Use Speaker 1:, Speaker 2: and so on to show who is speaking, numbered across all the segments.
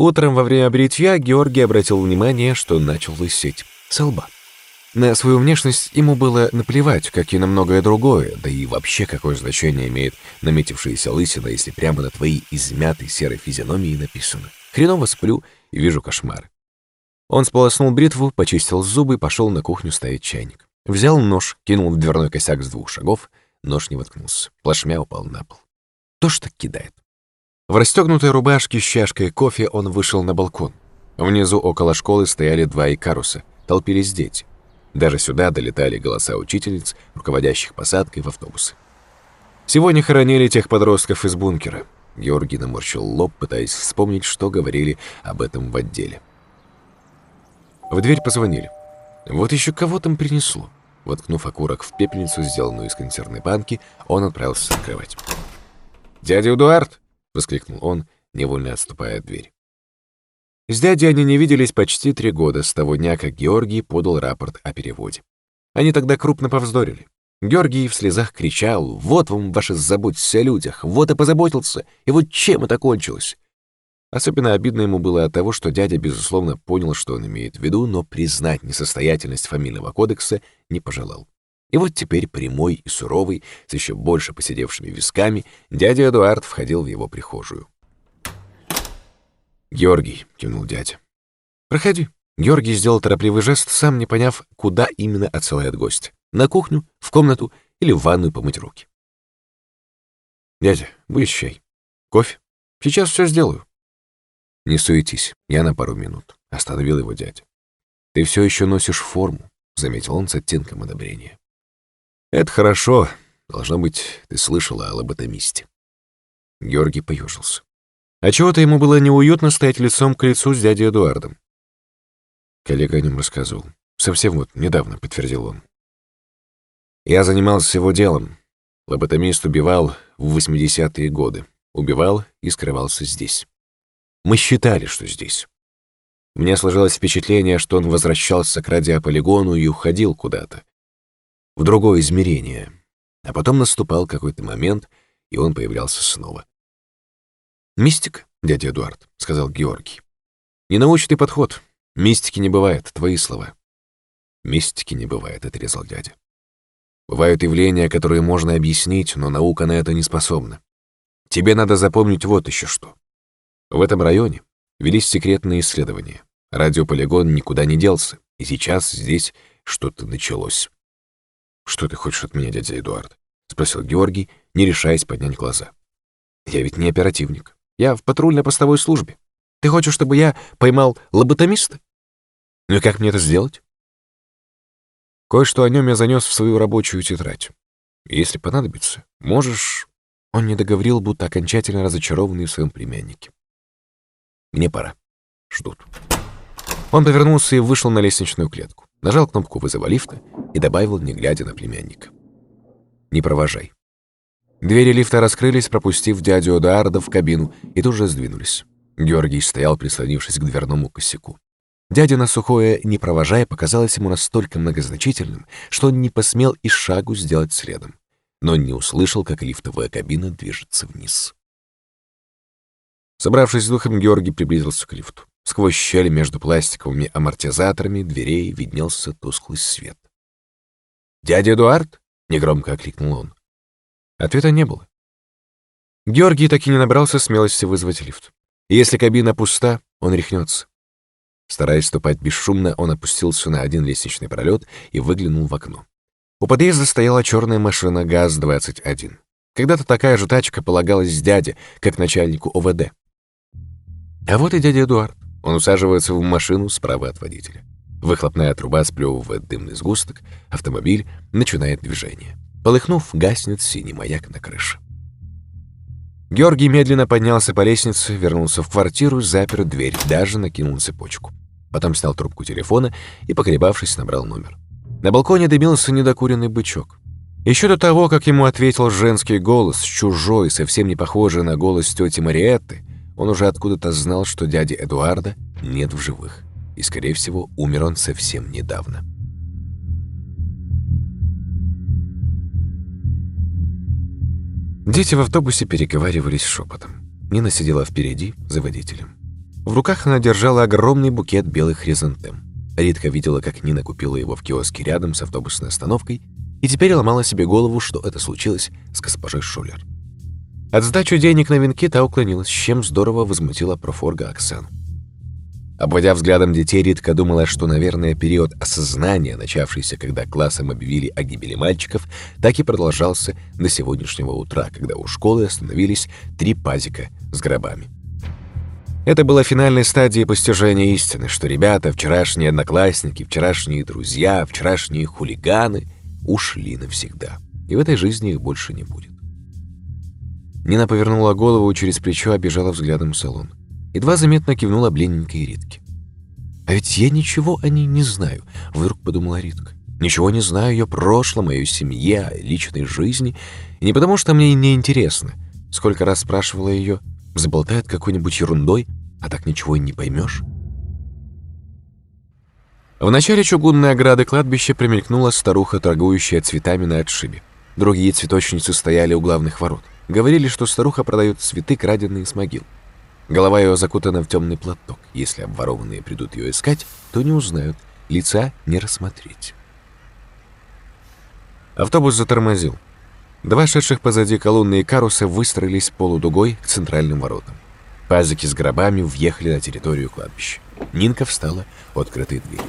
Speaker 1: Утром во время бритья Георгий обратил внимание, что начал лысеть со лба. На свою внешность ему было наплевать, как и на многое другое, да и вообще какое значение имеет наметившаяся лысина, если прямо на твоей измятой серой физиономии написано «Хреново сплю и вижу кошмары». Он сполоснул бритву, почистил зубы и пошел на кухню ставить чайник. Взял нож, кинул в дверной косяк с двух шагов, нож не воткнулся, плашмя упал на пол. То что кидает. В расстегнутой рубашке с чашкой кофе он вышел на балкон. Внизу около школы стояли два икаруса, толпились дети. Даже сюда долетали голоса учительниц, руководящих посадкой в автобусы. Сегодня хоронили тех подростков из бункера. Георгий наморщил лоб, пытаясь вспомнить, что говорили об этом в отделе. В дверь позвонили. Вот еще кого там принесло. Воткнув окурок в пепельницу, сделанную из консервной банки, он отправился открывать. «Дядя Эдуард!» — воскликнул он, невольно отступая от двери. С дядей они не виделись почти три года с того дня, как Георгий подал рапорт о переводе. Они тогда крупно повздорили. Георгий в слезах кричал «Вот вам ваша заботьтесь о людях, вот и позаботился, и вот чем это кончилось!» Особенно обидно ему было от того, что дядя, безусловно, понял, что он имеет в виду, но признать несостоятельность фамильного кодекса не пожелал. И вот теперь прямой и суровый, с еще больше посидевшими висками, дядя Эдуард входил в его прихожую. «Георгий», — кивнул дядя. «Проходи». Георгий сделал торопливый жест, сам не поняв, куда именно отсылает гость. На кухню, в комнату или в ванную помыть руки. «Дядя, будешь чай? Кофе? Сейчас все сделаю». «Не суетись, я на пару минут», — остановил его дядя. «Ты все еще носишь форму», — заметил он с оттенком одобрения. «Это хорошо. Должно быть, ты слышала о лоботомисте». Георгий поежился. А чего-то ему было неуютно стоять лицом к лицу с дядей Эдуардом. Коллега о нем рассказывал. Совсем вот недавно, подтвердил он. Я занимался его делом. Лоботомист убивал в 80-е годы. Убивал и скрывался здесь. Мы считали, что здесь. Мне сложилось впечатление, что он возвращался к радиополигону и уходил куда-то. В другое измерение. А потом наступал какой-то момент, и он появлялся снова. «Мистик, дядя Эдуард», — сказал Георгий. «Ненаучный подход. Мистики не бывает, твои слова». «Мистики не бывает», — отрезал дядя. «Бывают явления, которые можно объяснить, но наука на это не способна. Тебе надо запомнить вот еще что. В этом районе велись секретные исследования. Радиополигон никуда не делся, и сейчас здесь что-то началось». «Что ты хочешь от меня, дядя Эдуард?» — спросил Георгий, не решаясь поднять глаза. «Я ведь не оперативник. Я в патрульно-постовой службе. Ты хочешь, чтобы я поймал лоботомиста? Ну и как мне это сделать? Кое-что о нем я занес в свою рабочую тетрадь. Если понадобится, можешь... Он не договорил, будто окончательно разочарованный в своем племяннике. Мне пора. Ждут. Он повернулся и вышел на лестничную клетку, нажал кнопку вызова лифта и добавил, не глядя на племянника. «Не провожай. Двери лифта раскрылись, пропустив дядю Эдуарда в кабину, и тут же сдвинулись. Георгий стоял, прислонившись к дверному косяку. Дядя на сухое, не провожая, показалось ему настолько многозначительным, что он не посмел и шагу сделать следом, но не услышал, как лифтовая кабина движется вниз. Собравшись с духом, Георгий приблизился к лифту. Сквозь щели между пластиковыми амортизаторами дверей виднелся тусклый свет. «Дядя Эдуард?» — негромко окликнул он. Ответа не было. Георгий так и не набрался смелости вызвать лифт. если кабина пуста, он рехнется. Стараясь ступать бесшумно, он опустился на один лестничный пролет и выглянул в окно. У подъезда стояла черная машина ГАЗ-21. Когда-то такая же тачка полагалась дяде, как начальнику ОВД. А вот и дядя Эдуард. Он усаживается в машину справа от водителя. Выхлопная труба сплевывает дымный сгусток, автомобиль начинает движение. Полыхнув, гаснет синий маяк на крыше. Георгий медленно поднялся по лестнице, вернулся в квартиру, запер дверь, даже накинул цепочку. Потом снял трубку телефона и, поколебавшись, набрал номер. На балконе дымился недокуренный бычок. Еще до того, как ему ответил женский голос, чужой, совсем не похожий на голос тети Мариетты, он уже откуда-то знал, что дяди Эдуарда нет в живых. И, скорее всего, умер он совсем недавно. Дети в автобусе переговаривались шепотом. Нина сидела впереди, за водителем. В руках она держала огромный букет белых хризантем. Ритка видела, как Нина купила его в киоске рядом с автобусной остановкой и теперь ломала себе голову, что это случилось с госпожой Шулер. От сдачи денег на венки та уклонилась, чем здорово возмутила профорга Оксану. Обводя взглядом детей, Ритка думала, что, наверное, период осознания, начавшийся, когда классом объявили о гибели мальчиков, так и продолжался до сегодняшнего утра, когда у школы остановились три пазика с гробами. Это была финальной стадией постижения истины, что ребята, вчерашние одноклассники, вчерашние друзья, вчерашние хулиганы ушли навсегда. И в этой жизни их больше не будет. Нина повернула голову через плечо, обижала взглядом салон. Едва заметно кивнула бледненькой Ритке. «А ведь я ничего о ней не знаю», — вдруг подумала Ритка. «Ничего не знаю о ее прошлом, о ее семье, о личной жизни. И не потому, что мне не интересно. Сколько раз спрашивала ее, заболтает какой-нибудь ерундой, а так ничего и не поймешь». В начале чугунной ограды кладбища примелькнула старуха, торгующая цветами на отшибе. Другие цветочницы стояли у главных ворот. Говорили, что старуха продает цветы, краденные с могил. Голова ее закутана в темный платок. Если обворованные придут ее искать, то не узнают, лица не рассмотреть. Автобус затормозил. Два шедших позади колонны и каруса выстроились полудугой к центральным воротам. Пазики с гробами въехали на территорию кладбища. Нинка встала у открытой двери.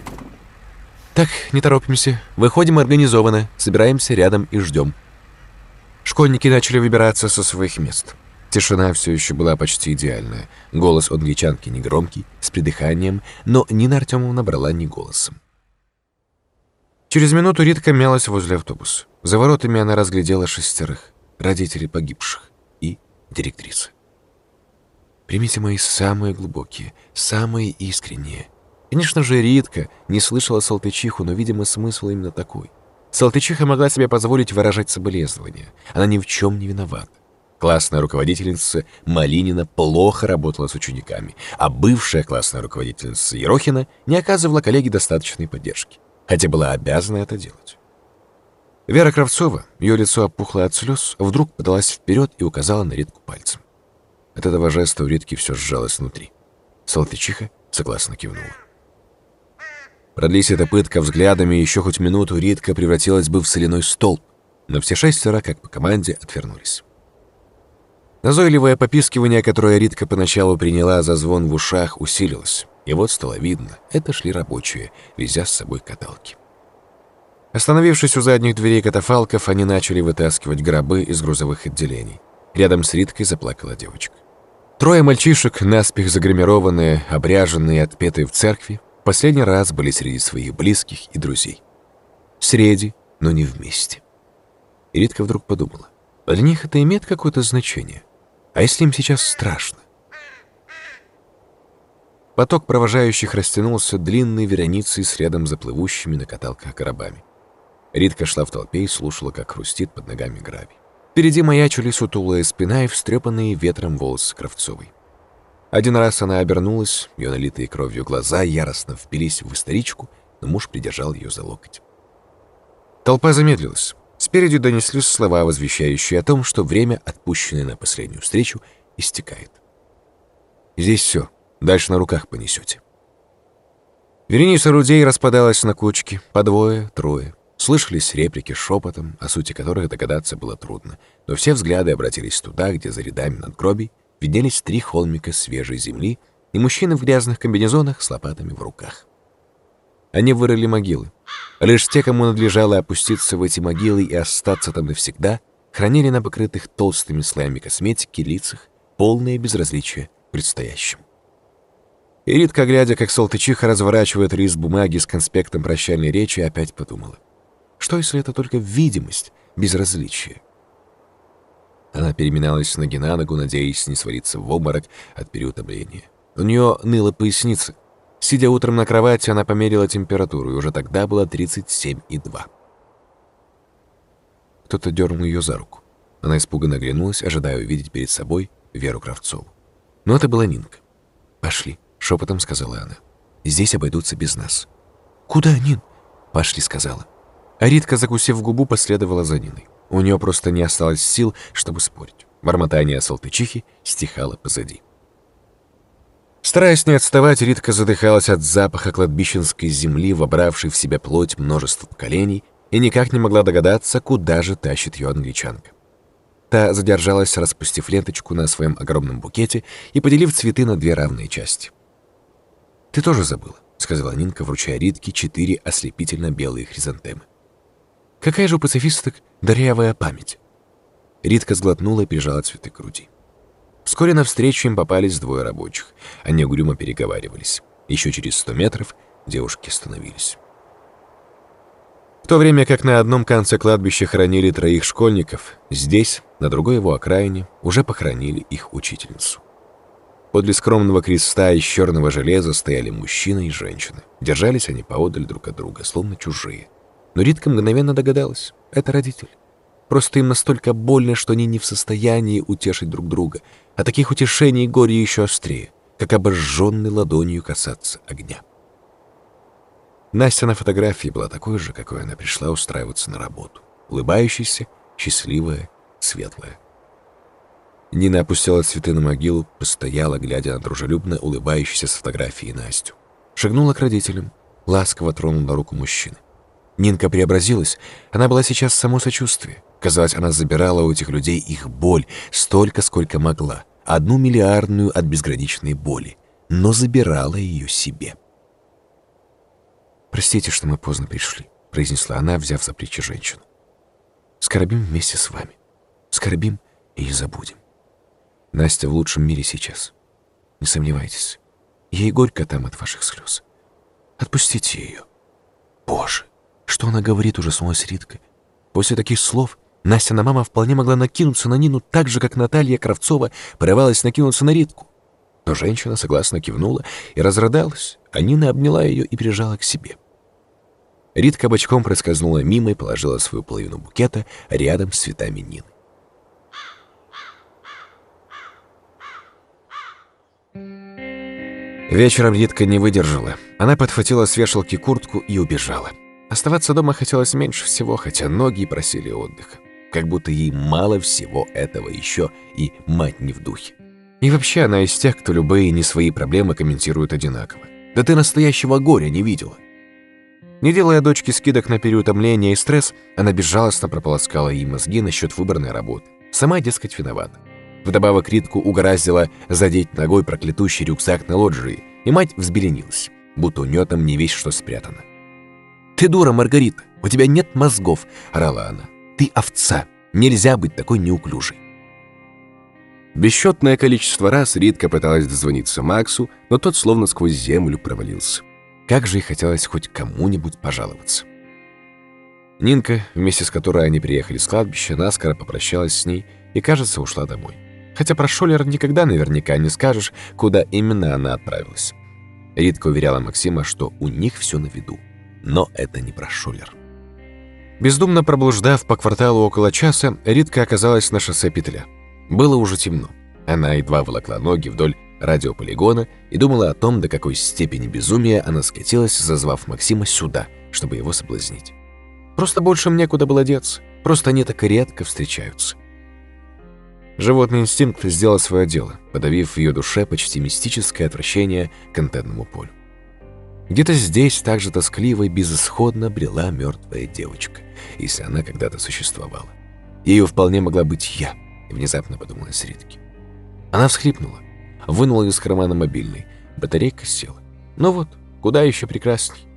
Speaker 1: «Так, не торопимся. Выходим организованно, собираемся рядом и ждем». Школьники начали выбираться со своих мест. Тишина все еще была почти идеальная. Голос от англичанки негромкий, с придыханием, но Нина Артемовна брала не голосом. Через минуту Ритка мялась возле автобуса. За воротами она разглядела шестерых, родителей погибших и директрисы. Примите мои самые глубокие, самые искренние. Конечно же, Ритка не слышала Салтычиху, но, видимо, смысл именно такой. Салтычиха могла себе позволить выражать соболезнования. Она ни в чем не виновата. Классная руководительница Малинина плохо работала с учениками, а бывшая классная руководительница Ерохина не оказывала коллеге достаточной поддержки, хотя была обязана это делать. Вера Кравцова, ее лицо опухло от слез, вдруг подалась вперед и указала на Ритку пальцем. От этого жеста у Ритки все сжалось внутри. Салтычиха согласно кивнула. Продлись эта пытка взглядами еще хоть минуту, Ритка превратилась бы в соляной столб, но все шестеро, как по команде, отвернулись. Назойливое попискивание, которое Ритка поначалу приняла за звон в ушах, усилилось. И вот стало видно, это шли рабочие, везя с собой каталки. Остановившись у задних дверей катафалков, они начали вытаскивать гробы из грузовых отделений. Рядом с Риткой заплакала девочка. Трое мальчишек, наспех загримированные, обряженные и отпетые в церкви, последний раз были среди своих близких и друзей. Среди, но не вместе. Ритка вдруг подумала, для них это имеет какое-то значение. А если им сейчас страшно? Поток провожающих растянулся длинной вереницей с рядом заплывущими на каталках гробами. Ритка шла в толпе и слушала, как хрустит под ногами гравий. Впереди маячили сутулая спина и встрепанные ветром волосы Кравцовой. Один раз она обернулась, ее налитые кровью глаза яростно впились в историчку, но муж придержал ее за локоть. Толпа замедлилась. Спереди донеслись слова, возвещающие о том, что время, отпущенное на последнюю встречу, истекает. Здесь все. Дальше на руках понесете. Вереница людей распадалась на кучки, по двое, трое. Слышались реплики шепотом, о сути которых догадаться было трудно, но все взгляды обратились туда, где за рядами надгробий виднелись три холмика свежей земли и мужчины в грязных комбинезонах с лопатами в руках. Они вырыли могилы. Лишь те, кому надлежало опуститься в эти могилы и остаться там навсегда, хранили на покрытых толстыми слоями косметики лицах полное безразличие предстоящим. И Ритка, глядя, как Салтычиха разворачивает лист бумаги с конспектом прощальной речи, опять подумала. Что, если это только видимость безразличия? Она переминалась с ноги на ногу, надеясь не свалиться в обморок от переутомления. У нее ныла поясница, Сидя утром на кровати, она померила температуру, и уже тогда было 37,2. Кто-то дернул ее за руку. Она испуганно оглянулась, ожидая увидеть перед собой Веру Кравцову. Но это была Нинка. «Пошли», — шепотом сказала она. «Здесь обойдутся без нас». «Куда, Нин?» «Пошли», — сказала. А Ритка, закусив губу, последовала за Ниной. У нее просто не осталось сил, чтобы спорить. Бормотание Салтычихи стихало позади. Стараясь не отставать, Ритка задыхалась от запаха кладбищенской земли, вобравшей в себя плоть множества поколений, и никак не могла догадаться, куда же тащит ее англичанка. Та задержалась, распустив ленточку на своем огромном букете и поделив цветы на две равные части. «Ты тоже забыла», — сказала Нинка, вручая Ритке четыре ослепительно белые хризантемы. «Какая же у пацифисток дырявая память!» Ритка сглотнула и прижала цветы к груди. Вскоре навстречу им попались двое рабочих. Они угрюмо переговаривались. Еще через сто метров девушки остановились. В то время как на одном конце кладбища хоронили троих школьников, здесь, на другой его окраине, уже похоронили их учительницу. Подле скромного креста из черного железа стояли мужчина и женщина. Держались они поодаль друг от друга, словно чужие. Но Ритка мгновенно догадалась — это родитель. Просто им настолько больно, что они не в состоянии утешить друг друга, а таких утешений горе еще острее, как обожженной ладонью касаться огня. Настя на фотографии была такой же, какой она пришла устраиваться на работу. Улыбающаяся, счастливая, светлая. Нина опустила цветы на могилу, постояла, глядя на дружелюбно улыбающуюся с фотографией Настю. Шагнула к родителям, ласково тронула руку мужчины. Нинка преобразилась, она была сейчас само сочувствие. Казалось, она забирала у этих людей их боль столько, сколько могла. Одну миллиардную от безграничной боли. Но забирала ее себе. «Простите, что мы поздно пришли», — произнесла она, взяв за плечи женщину. «Скорбим вместе с вами. Скорбим и не забудем. Настя в лучшем мире сейчас. Не сомневайтесь. Ей горько там от ваших слез. Отпустите ее. Боже, что она говорит уже с Риткой? После таких слов Настя на мама вполне могла накинуться на Нину так же, как Наталья Кравцова порывалась накинуться на Ритку. Но женщина согласно кивнула и разрыдалась, а Нина обняла ее и прижала к себе. Ритка бочком проскользнула мимо и положила свою половину букета рядом с цветами Нины. Вечером Ритка не выдержала. Она подхватила с вешалки куртку и убежала. Оставаться дома хотелось меньше всего, хотя ноги просили отдыха как будто ей мало всего этого еще, и мать не в духе. И вообще она из тех, кто любые не свои проблемы комментирует одинаково. Да ты настоящего горя не видела. Не делая дочке скидок на переутомление и стресс, она безжалостно прополоскала ей мозги насчет выбранной работы. Сама, дескать, виновата. Вдобавок Ритку угораздило задеть ногой проклятущий рюкзак на лоджии, и мать взбеленилась, будто у нее там не весь что спрятано. «Ты дура, Маргарита, у тебя нет мозгов!» — орала она. Ты овца. Нельзя быть такой неуклюжей. Бесчетное количество раз Ритка пыталась дозвониться Максу, но тот словно сквозь землю провалился. Как же ей хотелось хоть кому-нибудь пожаловаться. Нинка, вместе с которой они приехали с кладбища, наскоро попрощалась с ней и, кажется, ушла домой. Хотя про Шолер никогда наверняка не скажешь, куда именно она отправилась. Ритка уверяла Максима, что у них все на виду. Но это не про Шолер. Бездумно проблуждав по кварталу около часа, Ритка оказалась на шоссе Петля. Было уже темно. Она едва волокла ноги вдоль радиополигона и думала о том, до какой степени безумия она скатилась, зазвав Максима сюда, чтобы его соблазнить. Просто больше мне куда было деться. Просто они так редко встречаются. Животный инстинкт сделал свое дело, подавив в ее душе почти мистическое отвращение к антенному полю. Где-то здесь так же тоскливо и безысходно брела мертвая девочка, если она когда-то существовала. Ею вполне могла быть я, внезапно подумала Ритки. Она всхлипнула, вынула из кармана мобильный, батарейка села. Ну вот, куда еще прекрасней.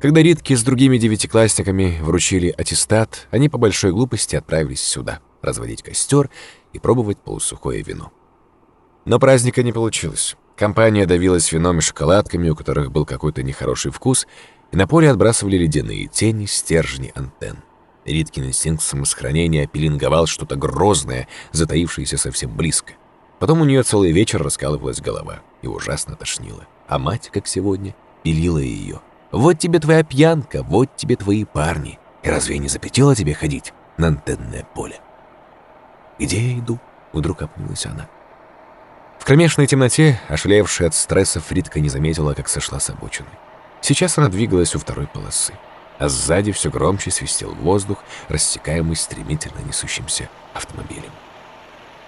Speaker 1: Когда Ритки с другими девятиклассниками вручили аттестат, они по большой глупости отправились сюда, разводить костер и пробовать полусухое вино. Но праздника не получилось. Компания давилась вином и шоколадками, у которых был какой-то нехороший вкус, и на поле отбрасывали ледяные тени, стержни антенн. Риткин инстинкт самосохранения пеленговал что-то грозное, затаившееся совсем близко. Потом у нее целый вечер раскалывалась голова и ужасно тошнило. А мать, как сегодня, пилила ее. «Вот тебе твоя пьянка, вот тебе твои парни. И разве я не запретила тебе ходить на антенное поле?» «Где я иду?» — вдруг опомнилась она кромешной темноте, ошалевшая от стресса, Фридка не заметила, как сошла с обочины. Сейчас она двигалась у второй полосы, а сзади все громче свистел воздух, рассекаемый стремительно несущимся автомобилем.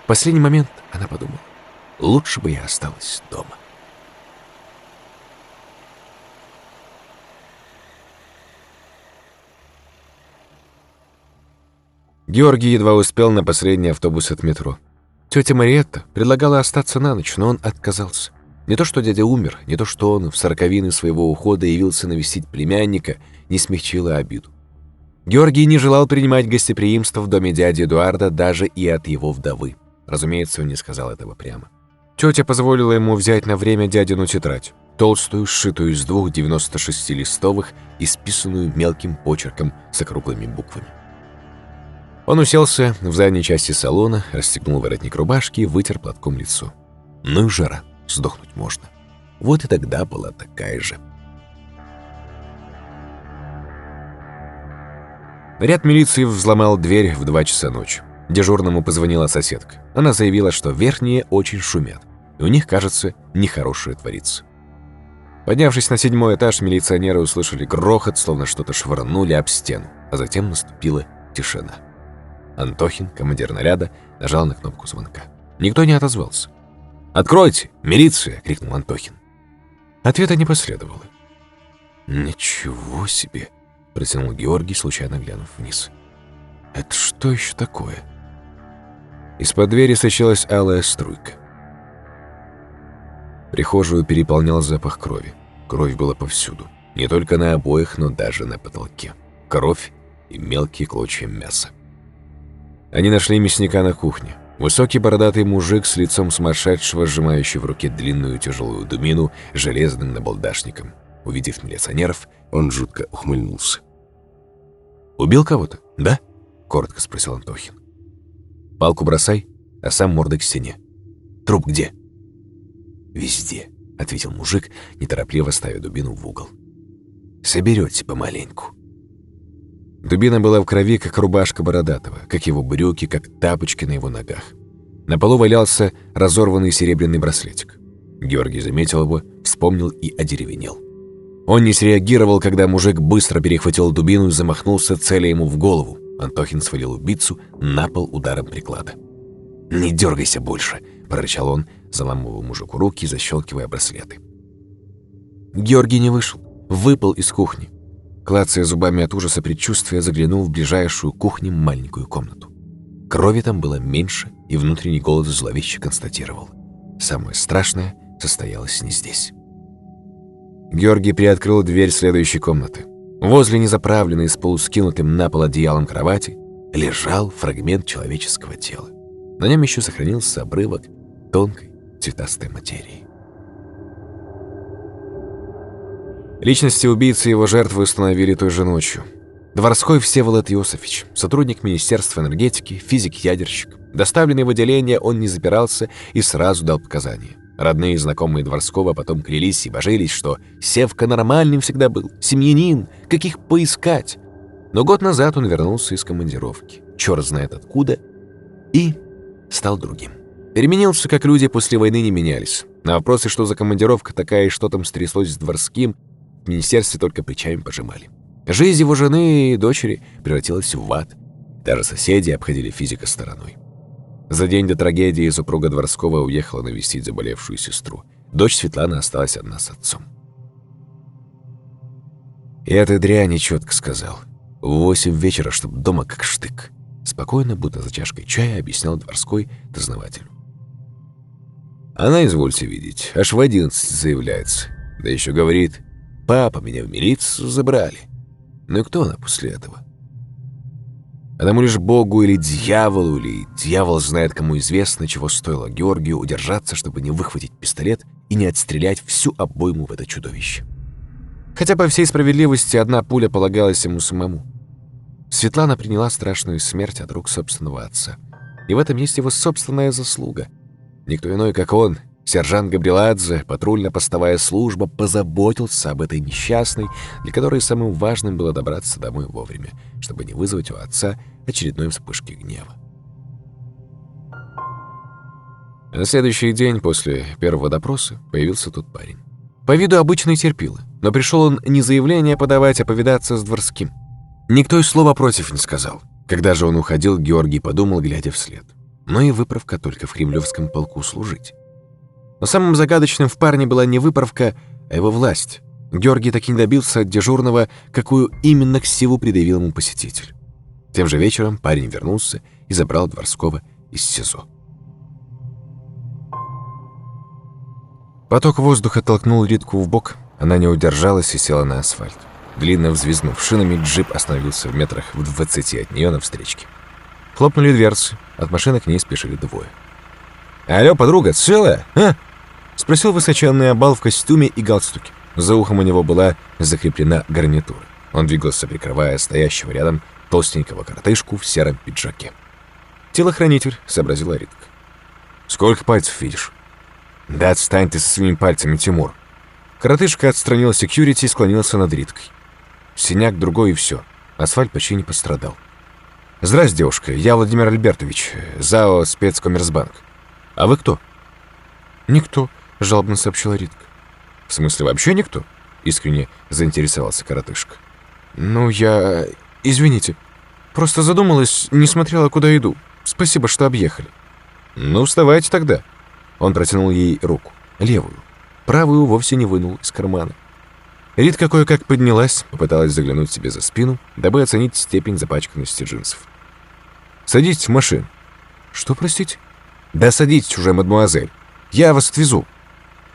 Speaker 1: В последний момент она подумала, лучше бы я осталась дома. Георгий едва успел на последний автобус от метро. Тетя Мариетта предлагала остаться на ночь, но он отказался. Не то, что дядя умер, не то, что он в сороковины своего ухода явился навестить племянника, не смягчило обиду. Георгий не желал принимать гостеприимство в доме дяди Эдуарда даже и от его вдовы. Разумеется, он не сказал этого прямо. Тетя позволила ему взять на время дядину тетрадь, толстую, сшитую из двух 96-листовых и списанную мелким почерком с округлыми буквами. Он уселся в задней части салона, расстегнул воротник рубашки и вытер платком лицо. Ну и жара, сдохнуть можно. Вот и тогда была такая же. Ряд милиции взломал дверь в 2 часа ночи. Дежурному позвонила соседка. Она заявила, что верхние очень шумят, и у них, кажется, нехорошее творится. Поднявшись на седьмой этаж, милиционеры услышали грохот, словно что-то швырнули об стену, а затем наступила тишина. Антохин, командир наряда, нажал на кнопку звонка. Никто не отозвался. «Откройте! Милиция!» — крикнул Антохин. Ответа не последовало. «Ничего себе!» — протянул Георгий, случайно глянув вниз. «Это что еще такое?» Из-под двери сочилась алая струйка. Прихожую переполнял запах крови. Кровь была повсюду. Не только на обоях, но даже на потолке. Кровь и мелкие клочья мяса. Они нашли мясника на кухне. Высокий бородатый мужик с лицом сумасшедшего, сжимающий в руке длинную тяжелую думину железным набалдашником. Увидев милиционеров, он жутко ухмыльнулся. «Убил кого-то, да?» — коротко спросил Антохин. «Палку бросай, а сам мордой к стене. Труп где?» «Везде», — ответил мужик, неторопливо ставя дубину в угол. «Соберете помаленьку». Дубина была в крови, как рубашка Бородатого, как его брюки, как тапочки на его ногах. На полу валялся разорванный серебряный браслетик. Георгий заметил его, вспомнил и одеревенел. Он не среагировал, когда мужик быстро перехватил дубину и замахнулся, целя ему в голову. Антохин свалил убийцу на пол ударом приклада. «Не дергайся больше», — прорычал он, заламывая мужику руки и защелкивая браслеты. Георгий не вышел, выпал из кухни. Клацая зубами от ужаса предчувствия, заглянул в ближайшую кухню маленькую комнату. Крови там было меньше, и внутренний голод зловеще констатировал. Самое страшное состоялось не здесь. Георгий приоткрыл дверь следующей комнаты. Возле незаправленной с полускинутым на пол одеялом кровати лежал фрагмент человеческого тела. На нем еще сохранился обрывок тонкой цветастой материи. Личности убийцы и его жертвы установили той же ночью. Дворской Всеволод Иосифович, сотрудник Министерства энергетики, физик-ядерщик. Доставленный в отделение, он не запирался и сразу дал показания. Родные и знакомые Дворского потом клялись и божились, что Севка нормальным всегда был, семьянин, каких поискать. Но год назад он вернулся из командировки, черт знает откуда, и стал другим. Переменился, как люди после войны не менялись. На вопросы, что за командировка такая и что там стряслось с Дворским, министерстве только плечами пожимали. Жизнь его жены и дочери превратилась в ад. Даже соседи обходили физика стороной. За день до трагедии супруга Дворского уехала навестить заболевшую сестру. Дочь Светлана осталась одна с отцом. И этой дряни четко сказал. В восемь вечера, чтоб дома как штык. Спокойно, будто за чашкой чая, объяснял Дворской дознавателю. Она, извольте видеть, аж в одиннадцать заявляется. Да еще говорит, папа, меня в милицию забрали. Ну и кто она после этого? Одному лишь Богу или дьяволу, или дьявол знает, кому известно, чего стоило Георгию удержаться, чтобы не выхватить пистолет и не отстрелять всю обойму в это чудовище. Хотя по всей справедливости одна пуля полагалась ему самому. Светлана приняла страшную смерть от рук собственного отца. И в этом есть его собственная заслуга. Никто иной, как он, Сержант Габриладзе, патрульно-постовая служба, позаботился об этой несчастной, для которой самым важным было добраться домой вовремя, чтобы не вызвать у отца очередной вспышки гнева. На следующий день после первого допроса появился тот парень. По виду обычный терпило, но пришел он не заявление подавать, а повидаться с дворским. Никто и слова против не сказал. Когда же он уходил, Георгий подумал, глядя вслед. Но и выправка только в кремлевском полку служить. Но самым загадочным в парне была не выправка, а его власть. Георгий так и не добился от дежурного, какую именно к силу предъявил ему посетитель. Тем же вечером парень вернулся и забрал Дворского из СИЗО. Поток воздуха толкнул Ритку в бок, она не удержалась и села на асфальт. Длинно взвизгнув шинами, джип остановился в метрах в двадцати от нее на встречке. Хлопнули дверцы, от машины к ней спешили двое. «Алло, подруга, целая, а?» — спросил высоченный обал в костюме и галстуке. За ухом у него была закреплена гарнитура. Он двигался, прикрывая стоящего рядом толстенького коротышку в сером пиджаке. «Телохранитель», — сообразила Ритка. «Сколько пальцев видишь?» «Да отстань ты со своими пальцами, Тимур». Коротышка отстранил секьюрити и склонился над Риткой. Синяк другой и все. Асфальт почти не пострадал. «Здрасте, девушка. Я Владимир Альбертович, ЗАО «Спецкоммерсбанк». А вы кто?» «Никто», — жалобно сообщила Ритка. «В смысле, вообще никто?» — искренне заинтересовался коротышка. «Ну, я... Извините. Просто задумалась, не смотрела, куда иду. Спасибо, что объехали». «Ну, вставайте тогда». Он протянул ей руку, левую. Правую вовсе не вынул из кармана. Ритка кое-как поднялась, попыталась заглянуть себе за спину, дабы оценить степень запачканности джинсов. «Садитесь в машину». «Что, простите?» «Да садитесь уже, мадмуазель. Я вас отвезу».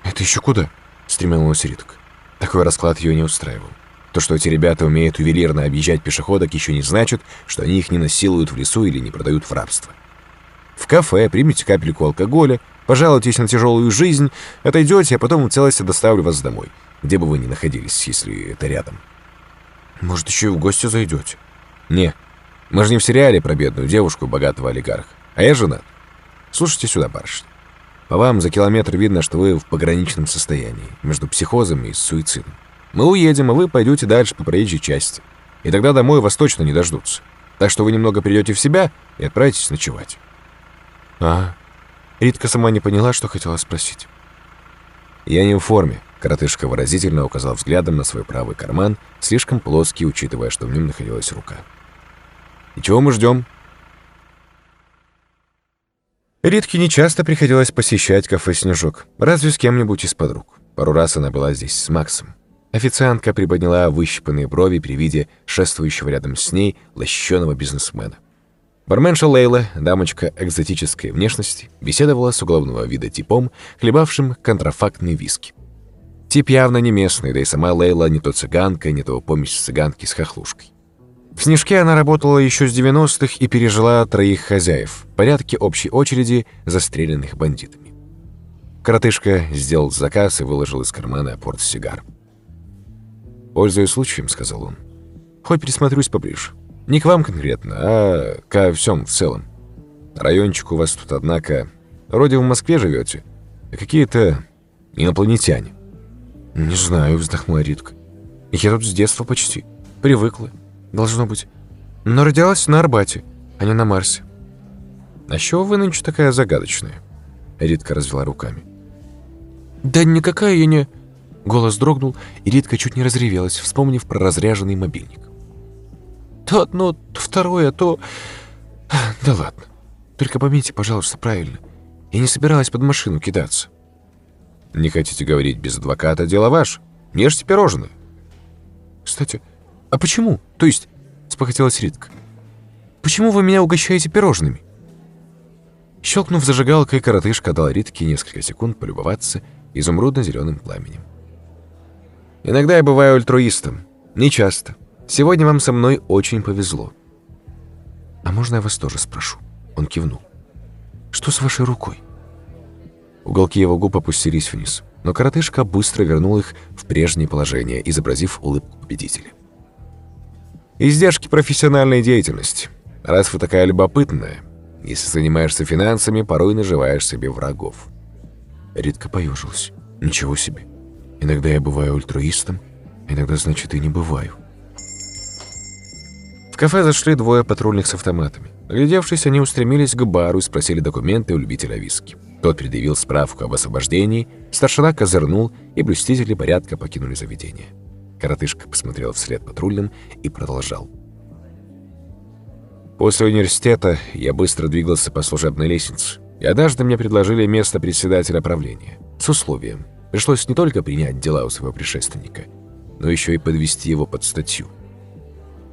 Speaker 1: «Это еще куда?» — стремилась Ритка. Такой расклад ее не устраивал. То, что эти ребята умеют ювелирно объезжать пешеходок, еще не значит, что они их не насилуют в лесу или не продают в рабство. В кафе примите капельку алкоголя, пожалуйтесь на тяжелую жизнь, отойдете, а потом в целости доставлю вас домой, где бы вы ни находились, если это рядом. Может, еще и в гости зайдете? Не, мы же не в сериале про бедную девушку богатого олигарха, а я жена. Слушайте сюда, барышня. По вам за километр видно, что вы в пограничном состоянии, между психозом и суицидом. Мы уедем, а вы пойдете дальше по проезжей части. И тогда домой вас точно не дождутся. Так что вы немного придете в себя и отправитесь ночевать. А, Ритка сама не поняла, что хотела спросить. Я не в форме. Коротышка выразительно указал взглядом на свой правый карман, слишком плоский, учитывая, что в нем находилась рука. «И чего мы ждем? Ритке нечасто приходилось посещать кафе «Снежок», разве с кем-нибудь из подруг. Пару раз она была здесь с Максом. Официантка приподняла выщипанные брови при виде шествующего рядом с ней лощеного бизнесмена. Барменша Лейла, дамочка экзотической внешности, беседовала с уголовного вида типом, хлебавшим контрафактный виски. Тип явно не местный, да и сама Лейла не то цыганка, не то помесь цыганки с хохлушкой. В «Снежке» она работала еще с 90-х и пережила троих хозяев, порядке общей очереди, застреленных бандитами. Коротышка сделал заказ и выложил из кармана портсигар. «Пользуясь случаем», — сказал он. «Хоть присмотрюсь поближе. Не к вам конкретно, а ко всем в целом. Райончик у вас тут, однако, вроде в Москве живете, а какие-то инопланетяне». «Не знаю», — вздохнула Ритка. «Я тут с детства почти. Привыкла» должно быть. Но родилась на Арбате, а не на Марсе. А чего вы нынче такая загадочная? Ритка развела руками. Да никакая я не... Голос дрогнул, и Ритка чуть не разревелась, вспомнив про разряженный мобильник. То одно, то второе, то... Да ладно. Только поймите, пожалуйста, правильно. Я не собиралась под машину кидаться. Не хотите говорить без адвоката, дело ваше. Ешьте пирожные. Кстати, «А почему? То есть...» — спохотелась Ритка. «Почему вы меня угощаете пирожными?» Щелкнув зажигалкой, коротышка дал Ритке несколько секунд полюбоваться изумрудно-зеленым пламенем. «Иногда я бываю альтруистом. Не часто. Сегодня вам со мной очень повезло». «А можно я вас тоже спрошу?» Он кивнул. «Что с вашей рукой?» Уголки его губ опустились вниз, но коротышка быстро вернул их в прежнее положение, изобразив улыбку победителя. Издержки профессиональной деятельности. Раз вы такая любопытная, если занимаешься финансами, порой наживаешь себе врагов. Редко поежилась. Ничего себе. Иногда я бываю альтруистом, иногда, значит, и не бываю. В кафе зашли двое патрульных с автоматами. Оглядевшись, они устремились к бару и спросили документы у любителя виски. Тот предъявил справку об освобождении, старшина козырнул, и блюстители порядка покинули заведение. Коротышка посмотрел вслед патрульным и продолжал. После университета я быстро двигался по служебной лестнице, и однажды мне предложили место председателя правления. С условием. Пришлось не только принять дела у своего предшественника, но еще и подвести его под статью.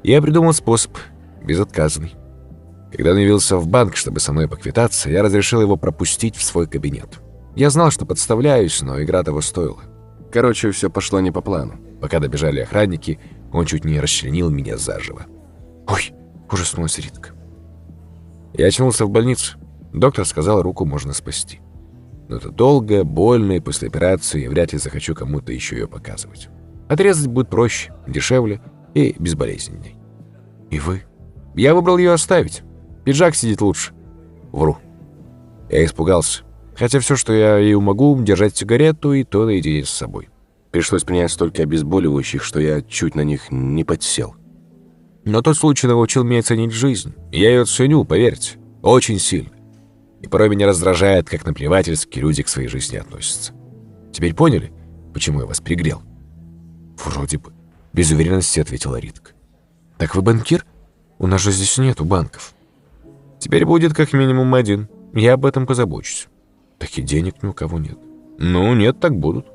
Speaker 1: Я придумал способ безотказный. Когда он явился в банк, чтобы со мной поквитаться, я разрешил его пропустить в свой кабинет. Я знал, что подставляюсь, но игра того стоила. Короче, все пошло не по плану. Пока добежали охранники, он чуть не расчленил меня заживо. «Ой!» – ужаснулась Ритка. Я очнулся в больнице. Доктор сказал, руку можно спасти. Но это долго, больно, и после операции вряд ли захочу кому-то еще ее показывать. Отрезать будет проще, дешевле и безболезненней. И вы? Я выбрал ее оставить. Пиджак сидит лучше. Вру. Я испугался. Хотя все, что я ей могу, держать сигарету и то наедине с собой.
Speaker 2: Пришлось принять столько обезболивающих, что я чуть на них не подсел.
Speaker 1: Но тот случай научил меня ценить жизнь. Я ее ценю, поверьте. Очень сильно. И порой меня раздражает, как наплевательски люди к своей жизни относятся. Теперь поняли, почему я вас пригрел? Вроде бы. Без уверенности ответила Ритка. Так вы банкир? У нас же здесь нету банков. Теперь будет как минимум один. Я об этом позабочусь. Так и денег ни у кого нет. Ну, нет, так будут.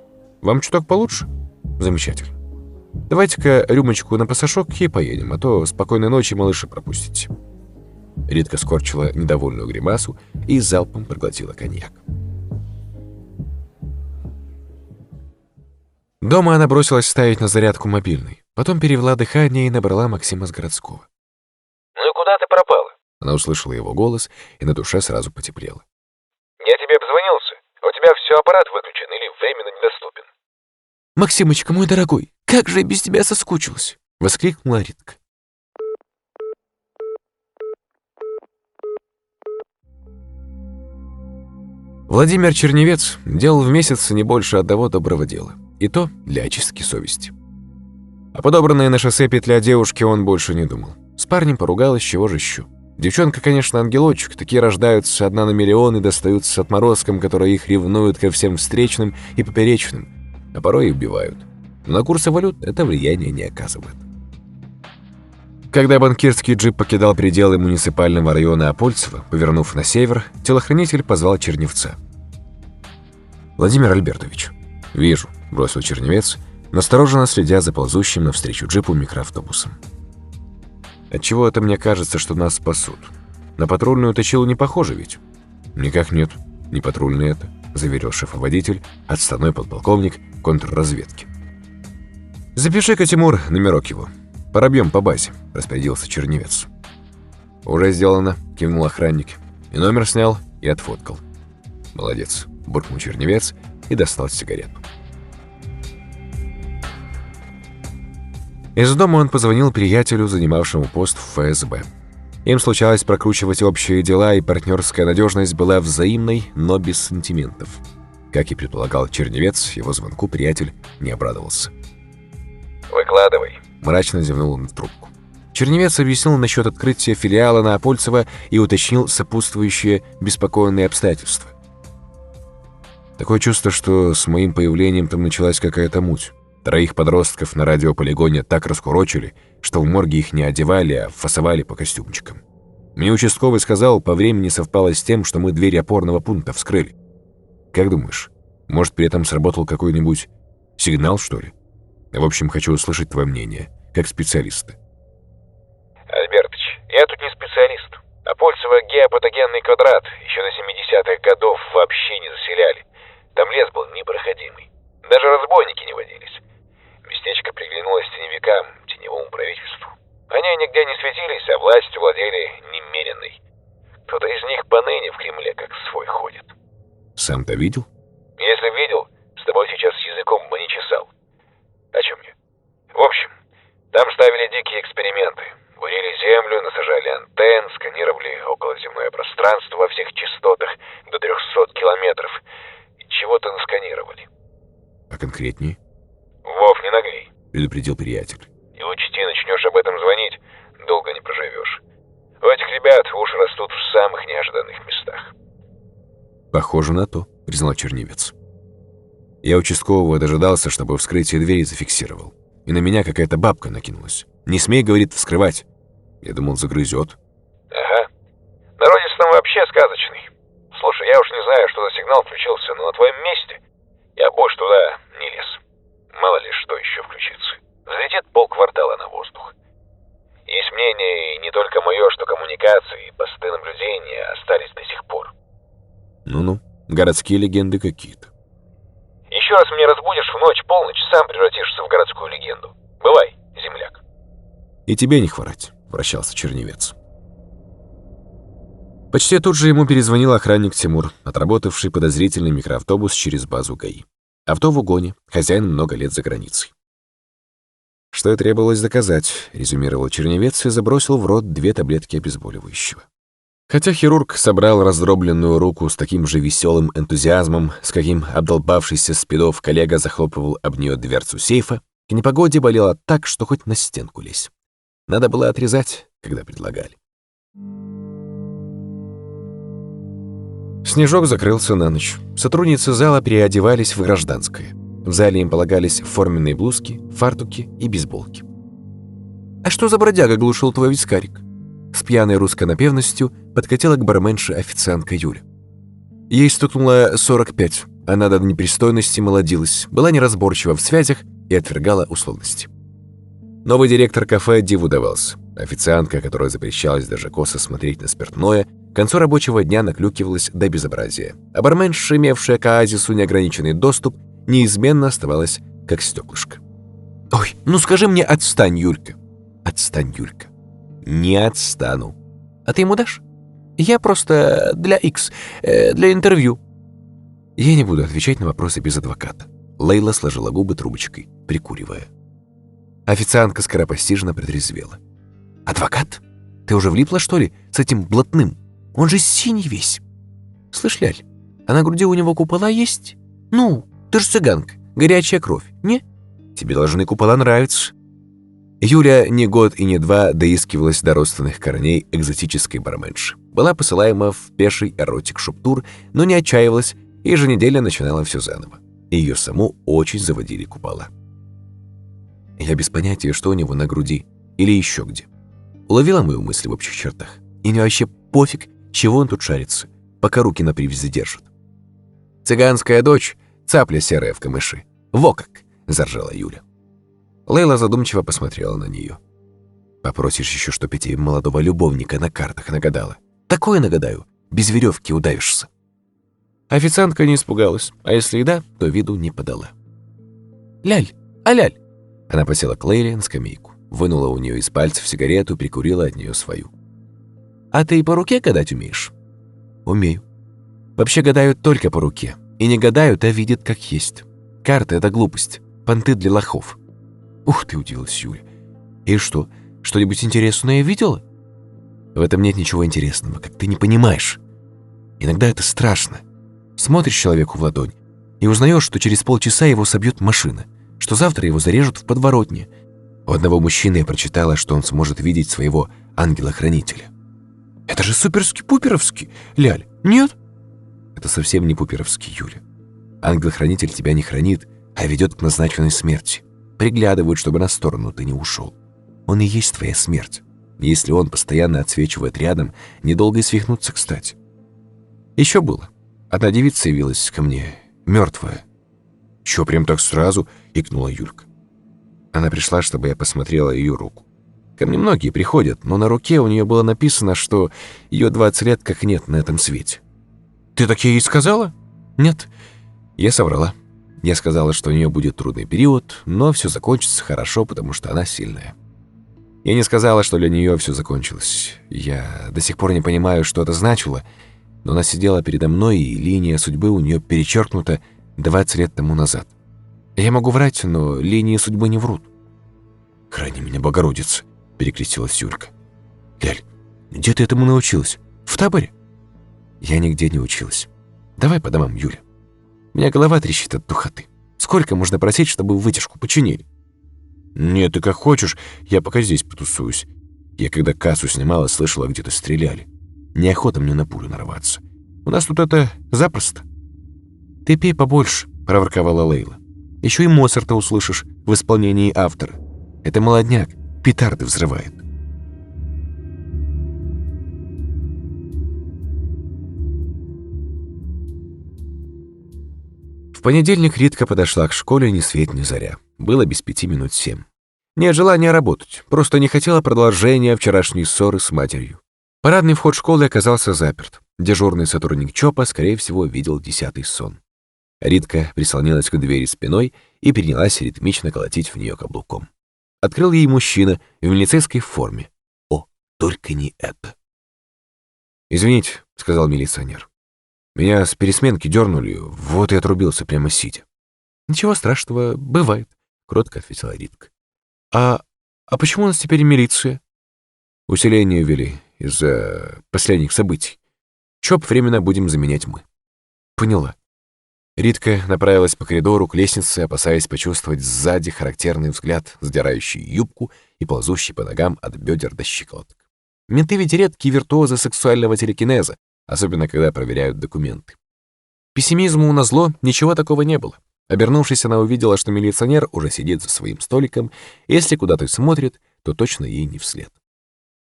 Speaker 1: Вам чуток получше? Замечательно. Давайте-ка рюмочку на пасашок и поедем, а то спокойной ночи малыши пропустите. Ритка скорчила недовольную гримасу и залпом проглотила коньяк. Дома она бросилась ставить на зарядку мобильный. Потом перевела дыхание и набрала Максима с городского.
Speaker 3: «Ну и куда ты пропала?»
Speaker 1: Она услышала его голос, и на душе сразу потеплело.
Speaker 3: «Я тебе обзвонился. У тебя все аппарат выключен или временно недоступен».
Speaker 4: «Максимочка, мой дорогой, как же я без тебя соскучилась!» — воскликнула Ритка.
Speaker 1: Владимир Черневец делал в месяц не больше одного доброго дела. И то для очистки совести. О подобранной на шоссе петля девушки он больше не думал. С парнем поругалась, чего же еще. Девчонка, конечно, ангелочек, такие рождаются одна на миллион и достаются отморозкам, которые их ревнуют ко всем встречным и поперечным, а порой и убивают. Но на курсы валют это влияние не оказывает. Когда банкирский джип покидал пределы муниципального района Апольцево, повернув на север, телохранитель позвал Черневца. «Владимир Альбертович». «Вижу», — бросил Черневец, настороженно следя за ползущим навстречу джипу микроавтобусом. Отчего это мне кажется, что нас спасут? На патрульную точилу не похоже ведь? Никак нет, не патрульный это, заверил шеф-водитель, отставной подполковник контрразведки. Запиши-ка, Тимур, номерок его. Пробьем по базе, распорядился Черневец. Уже сделано, кивнул охранник. И номер снял, и отфоткал. Молодец, буркнул Черневец и достал сигарету. Из дома он позвонил приятелю, занимавшему пост в ФСБ. Им случалось прокручивать общие дела, и партнерская надежность была взаимной, но без сантиментов. Как и предполагал Черневец, его звонку приятель не обрадовался.
Speaker 3: «Выкладывай», —
Speaker 1: мрачно зевнул он в трубку. Черневец объяснил насчет открытия филиала на Апольцево и уточнил сопутствующие беспокойные обстоятельства. Такое чувство, что с моим появлением там началась какая-то муть. Троих подростков на радиополигоне так раскурочили, что в морге их не одевали, а фасовали по костюмчикам. Мне участковый сказал, по времени совпало с тем, что мы двери опорного пункта вскрыли. Как думаешь, может, при этом сработал какой-нибудь сигнал, что ли? В общем, хочу услышать твое мнение, как специалиста.
Speaker 3: Альбертович, я тут не специалист. А Польцево геопатогенный квадрат еще до 70-х годов вообще не заселяли. Там лес был непроходимый. Даже разбойники не водились. Местечко приглянулось теневикам, теневому правительству. Они нигде не светились, а властью владели немеренной. Кто-то из них поныне в Кремле как свой ходит.
Speaker 1: Сам-то видел?
Speaker 3: Если видел, с тобой сейчас языком бы не чесал. О чем я? В общем, там ставили дикие эксперименты. Бурили землю, насажали антенн, сканировали околоземное пространство во всех частотах до 300 километров. И чего-то насканировали.
Speaker 1: А конкретнее?
Speaker 3: Вов, не наглей.
Speaker 1: Предупредил приятель.
Speaker 3: И учти, начнешь об этом звонить, долго не проживешь. У этих ребят уши растут в самых неожиданных местах.
Speaker 1: Похоже на то, признал Чернивец. Я участкового дожидался, чтобы вскрытие двери зафиксировал. И на меня какая-то бабка накинулась. «Не смей, — говорит, — вскрывать». Я думал, загрызет.
Speaker 3: Ага. Народец там вообще сказочный. Слушай, я уж не знаю, что за сигнал включился, но на твоем месте я больше туда. Мало ли что еще включится. Взлетит полквартала на воздух. Есть мнение, и не только мое, что коммуникации и посты наблюдения остались до сих пор.
Speaker 1: Ну-ну, городские легенды какие-то.
Speaker 3: Еще раз мне разбудишь в ночь, полночь, сам превратишься в городскую легенду. Бывай, земляк.
Speaker 1: И тебе не хворать, вращался черневец. Почти тут же ему перезвонил охранник Тимур, отработавший подозрительный микроавтобус через базу ГАИ. Авто в угоне, хозяин много лет за границей. Что и требовалось доказать, резюмировал черневец и забросил в рот две таблетки обезболивающего. Хотя хирург собрал раздробленную руку с таким же веселым энтузиазмом, с каким обдолбавшийся спидов коллега захлопывал об нее дверцу сейфа, к непогоде болело так, что хоть на стенку лезь. Надо было отрезать, когда предлагали. Снежок закрылся на ночь. Сотрудницы зала переодевались в гражданское. В зале им полагались форменные блузки, фартуки и бейсболки. «А что за бродяга глушил твой вискарик?» С пьяной русской напевностью подкатила к барменше официантка Юля. Ей стукнуло 45. Она до непристойности молодилась, была неразборчива в связях и отвергала условности. Новый директор кафе диву давался. Официантка, которая запрещалась даже косо смотреть на спиртное, концу рабочего дня наклюкивалась до безобразия. А барменша, имевшая к оазису неограниченный доступ, неизменно оставалась как стеклышко. «Ой, ну скажи мне, отстань, Юлька!» «Отстань, Юлька!» «Не отстану!» «А ты ему дашь?» «Я просто для X, э, для интервью». Я не буду отвечать на вопросы без адвоката. Лейла сложила губы трубочкой, прикуривая. Официантка скоропостижно протрезвела. «Адвокат? Ты уже влипла, что ли, с этим блатным? Он же синий весь!» «Слышь, Ляль, а на груди у него купола есть? Ну, ты же цыганка, горячая кровь, не? Тебе должны купола нравиться». Юля не год и не два доискивалась до родственных корней экзотической барменши. Была посылаема в пеший эротик-шоптур, но не отчаивалась и еженедельно начинала все заново. Ее саму очень заводили купола. Я без понятия, что у него на груди или еще где. Уловила мою мысль в общих чертах. И мне вообще пофиг, чего он тут шарится, пока руки на привязи держит. «Цыганская дочь, цапля серая в камыши. Во как!» — заржала Юля. Лейла задумчиво посмотрела на нее. «Попросишь еще, чтоб тебе молодого любовника на картах нагадала. Такое нагадаю, без веревки удавишься». Официантка не испугалась, а если и да, то виду не подала. «Ляль, а ляль!» Она посела к Лейле на скамейку, вынула у нее из пальцев сигарету и прикурила от нее свою. «А ты и по руке гадать умеешь?» «Умею. Вообще гадают только по руке. И не гадают, а видят как есть. Карты — это глупость, понты для лохов». «Ух ты!» — удивилась Юля. «И что, что-нибудь интересное видела?» «В этом нет ничего интересного, как ты не понимаешь. Иногда это страшно. Смотришь человеку в ладонь и узнаешь, что через полчаса его собьет машина, что завтра его зарежут в подворотне. У одного мужчины я прочитала, что он сможет видеть своего ангела-хранителя. Это же суперски-пуперовски, Ляль, нет? Это совсем не пуперовский, Юля. Ангел-хранитель тебя не хранит, а ведет к назначенной смерти. Приглядывают, чтобы на сторону ты не ушел. Он и есть твоя смерть. Если он постоянно отсвечивает рядом, недолго и свихнуться, кстати. Еще было. Одна девица явилась ко мне, мертвая. «Чё, прям так сразу?» — икнула Юлька. Она пришла, чтобы я посмотрела ее руку. Ко мне многие приходят, но на руке у нее было написано, что ее 20 лет как нет на этом свете. «Ты так ей сказала?» «Нет». Я соврала. Я сказала, что у нее будет трудный период, но все закончится хорошо, потому что она сильная. Я не сказала, что для нее все закончилось. Я до сих пор не понимаю, что это значило, но она сидела передо мной, и линия судьбы у нее перечеркнута 20 лет тому назад. Я могу врать, но линии судьбы не врут. «Храни меня, Богородица!» — перекрестилась Юлька. «Ляль, где ты этому научилась? В таборе?» «Я нигде не училась. Давай по домам, Юля. У меня голова трещит от духоты. Сколько можно просить, чтобы вытяжку починили?» «Нет, ты как хочешь, я пока здесь потусуюсь. Я когда кассу снимала, слышала, где-то стреляли. Неохота мне на пулю нарваться. У нас тут это запросто». «Ты пей побольше», — проворковала Лейла. Еще и Моцарта услышишь в исполнении автора. Это молодняк, петарды взрывает. В понедельник Ритка подошла к школе ни свет ни заря. Было без пяти минут семь. Нет желания работать, просто не хотела продолжения вчерашней ссоры с матерью. Парадный вход школы оказался заперт. Дежурный сотрудник ЧОПа, скорее всего, видел десятый сон. Ритка прислонилась к двери спиной и принялась ритмично колотить в нее каблуком. Открыл ей мужчина в милицейской форме. О, только не это. «Извините», — сказал милиционер. «Меня с пересменки дернули, вот и отрубился прямо сидя». «Ничего страшного, бывает», — кротко ответила Ритка. «А, а почему у нас теперь милиция?» «Усиление ввели из-за последних событий. ЧОП временно будем заменять мы». «Поняла». Ритка направилась по коридору к лестнице, опасаясь почувствовать сзади характерный взгляд, сдирающий юбку и ползущий по ногам от бедер до щиколоток. Менты ведь редкие виртуозы сексуального телекинеза, особенно когда проверяют документы. Пессимизму на зло ничего такого не было. Обернувшись, она увидела, что милиционер уже сидит за своим столиком, и если куда-то смотрит, то точно ей не вслед.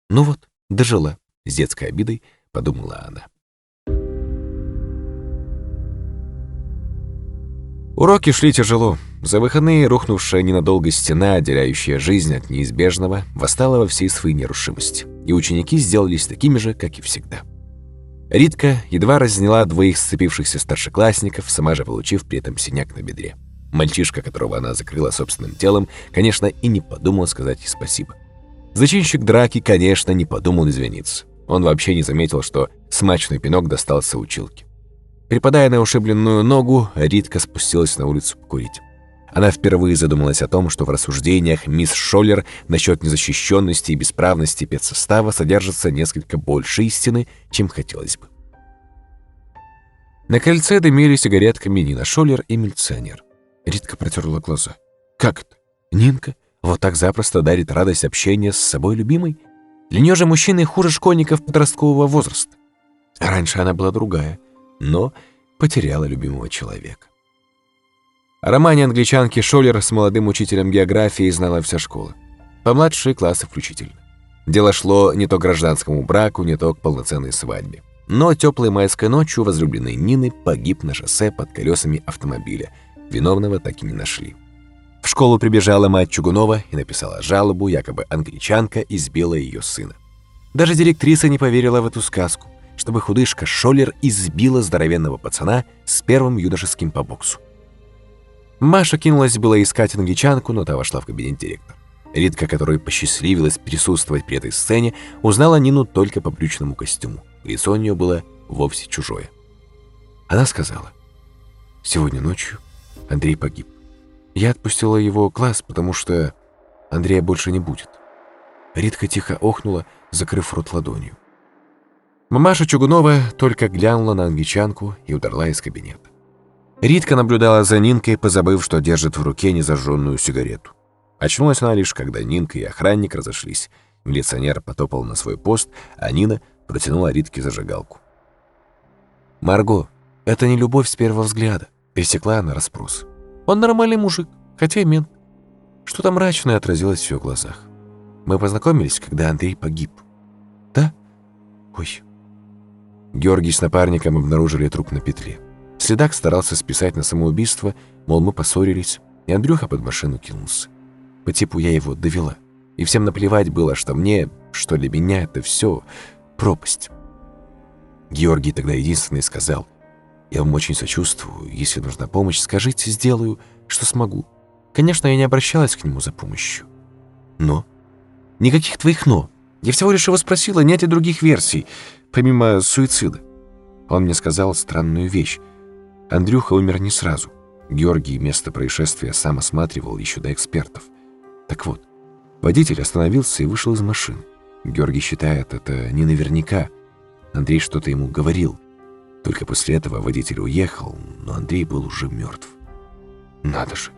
Speaker 1: «Ну вот, дожила», — с детской обидой подумала она. Уроки шли тяжело. За выходные рухнувшая ненадолго стена, отделяющая жизнь от неизбежного, восстала во всей своей нерушимости, и ученики сделались такими же, как и всегда. Ритка едва разняла двоих сцепившихся старшеклассников, сама же получив при этом синяк на бедре. Мальчишка, которого она закрыла собственным телом, конечно, и не подумал сказать ей спасибо. Зачинщик драки, конечно, не подумал извиниться. Он вообще не заметил, что смачный пинок достался училке. Припадая на ушибленную ногу, Ритка спустилась на улицу покурить. Она впервые задумалась о том, что в рассуждениях мисс Шоллер насчет незащищенности и бесправности педсостава содержится несколько больше истины, чем хотелось бы. На кольце дымили сигаретками Нина Шоллер и милиционер. Ритка протерла глаза. «Как это? Нинка вот так запросто дарит радость общения с собой любимой? Для нее же мужчины хуже школьников подросткового возраста. Раньше она была другая — но потеряла любимого человека. О романе англичанки Шоллер с молодым учителем географии знала вся школа. По младшие классы включительно. Дело шло не то к гражданскому браку, не то к полноценной свадьбе. Но теплой майской ночью возлюбленный Нины погиб на шоссе под колесами автомобиля. Виновного так и не нашли. В школу прибежала мать Чугунова и написала жалобу, якобы англичанка избила ее сына. Даже директриса не поверила в эту сказку чтобы худышка Шоллер избила здоровенного пацана с первым юношеским по боксу. Маша кинулась было искать англичанку, но та вошла в кабинет директора. Ритка, которой посчастливилось присутствовать при этой сцене, узнала Нину только по брючному костюму. Лицо у нее было вовсе чужое. Она сказала, «Сегодня ночью Андрей погиб. Я отпустила его класс, потому что Андрея больше не будет». Ритка тихо охнула, закрыв рот ладонью. Мамаша Чугунова только глянула на англичанку и ударла из кабинета. Ритка наблюдала за Нинкой, позабыв, что держит в руке незажженную сигарету. Очнулась она лишь, когда Нинка и охранник разошлись. Милиционер потопал на свой пост, а Нина протянула Ритке зажигалку. «Марго, это не любовь с первого взгляда», — пересекла она расспрос. «Он нормальный мужик, хотя и мент». Что-то мрачное отразилось в ее глазах. «Мы познакомились, когда Андрей погиб». «Да? Ой, Георгий с напарником обнаружили труп на петле. Следак старался списать на самоубийство, мол, мы поссорились, и Андрюха под машину кинулся. По типу я его довела. И всем наплевать было, что мне, что для меня это все пропасть. Георгий тогда единственный сказал, «Я вам очень сочувствую, если нужна помощь, скажите, сделаю, что смогу». Конечно, я не обращалась к нему за помощью. Но? Никаких твоих «но». Я всего лишь его спросила, нет ли других версий помимо суицида. Он мне сказал странную вещь. Андрюха умер не сразу. Георгий место происшествия сам осматривал еще до экспертов. Так вот, водитель остановился и вышел из машины. Георгий считает это не наверняка. Андрей что-то ему говорил. Только после этого водитель уехал, но Андрей был уже мертв. Надо же,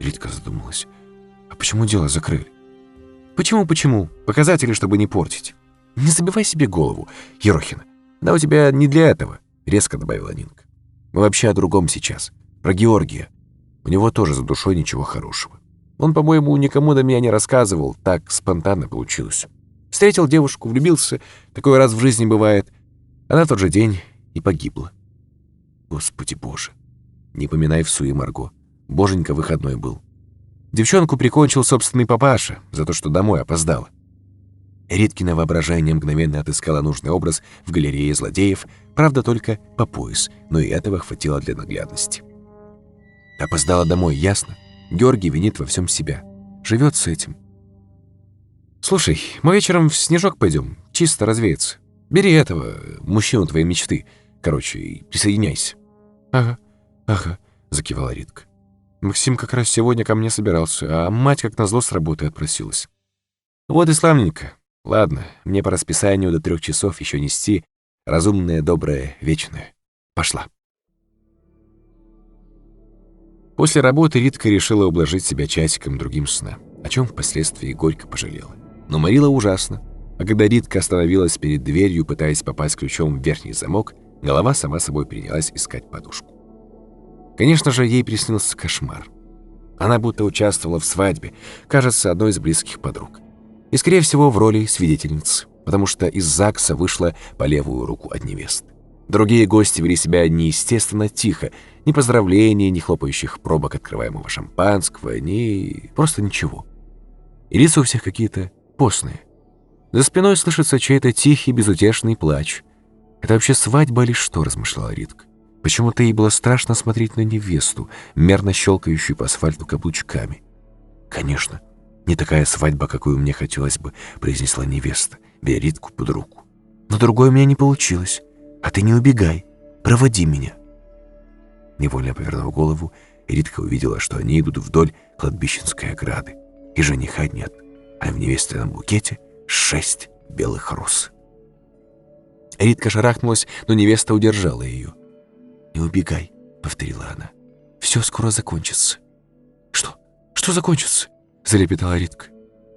Speaker 1: Ритка задумалась. А почему дело закрыли? Почему-почему? Показатели, чтобы не портить. «Не забивай себе голову, Ерохина. Она у тебя не для этого», — резко добавила Нинка. «Мы вообще о другом сейчас. Про Георгия. У него тоже за душой ничего хорошего. Он, по-моему, никому до меня не рассказывал, так спонтанно получилось. Встретил девушку, влюбился, такой раз в жизни бывает. Она тот же день и погибла. Господи боже, не поминай в суе Марго. Боженька выходной был. Девчонку прикончил собственный папаша за то, что домой опоздала. Риткино воображение мгновенно отыскало нужный образ в галерее злодеев, правда, только по пояс, но и этого хватило для наглядности. Опоздала домой, ясно? Георгий винит во всем себя. Живет с этим. Слушай, мы вечером в Снежок пойдем, чисто развеяться. Бери этого, мужчину твоей мечты. Короче, и присоединяйся. Ага, ага, закивала Ритка. Максим как раз сегодня ко мне собирался, а мать как назло с работы отпросилась. Вот и славненько. Ладно, мне по расписанию до трех часов еще нести разумное, доброе, вечное. Пошла. После работы Ритка решила ублажить себя часиком другим сна, о чем впоследствии горько пожалела. Но морила ужасно. А когда Ритка остановилась перед дверью, пытаясь попасть ключом в верхний замок, голова сама собой принялась искать подушку. Конечно же, ей приснился кошмар. Она будто участвовала в свадьбе, кажется, одной из близких подруг и, скорее всего, в роли свидетельницы, потому что из ЗАГСа вышла по левую руку от невесты. Другие гости вели себя неестественно тихо, ни поздравлений, ни хлопающих пробок открываемого шампанского, ни... просто ничего. И лица у всех какие-то постные. За спиной слышится чей-то тихий, безутешный плач. Это вообще свадьба или что, размышляла Ритка. Почему-то ей было страшно смотреть на невесту, мерно щелкающую по асфальту каблучками. Конечно, «Не такая свадьба, какую мне хотелось бы», — произнесла невеста, беря Ритку под руку. «Но другое у меня не получилось. А ты не убегай. Проводи меня». Невольно повернув голову, Ритка увидела, что они идут вдоль кладбищенской ограды. И жениха нет, а в невестином букете шесть белых роз. Ритка шарахнулась, но невеста удержала ее. «Не убегай», — повторила она. «Все скоро закончится». «Что? Что закончится?» — залепетала Ритка.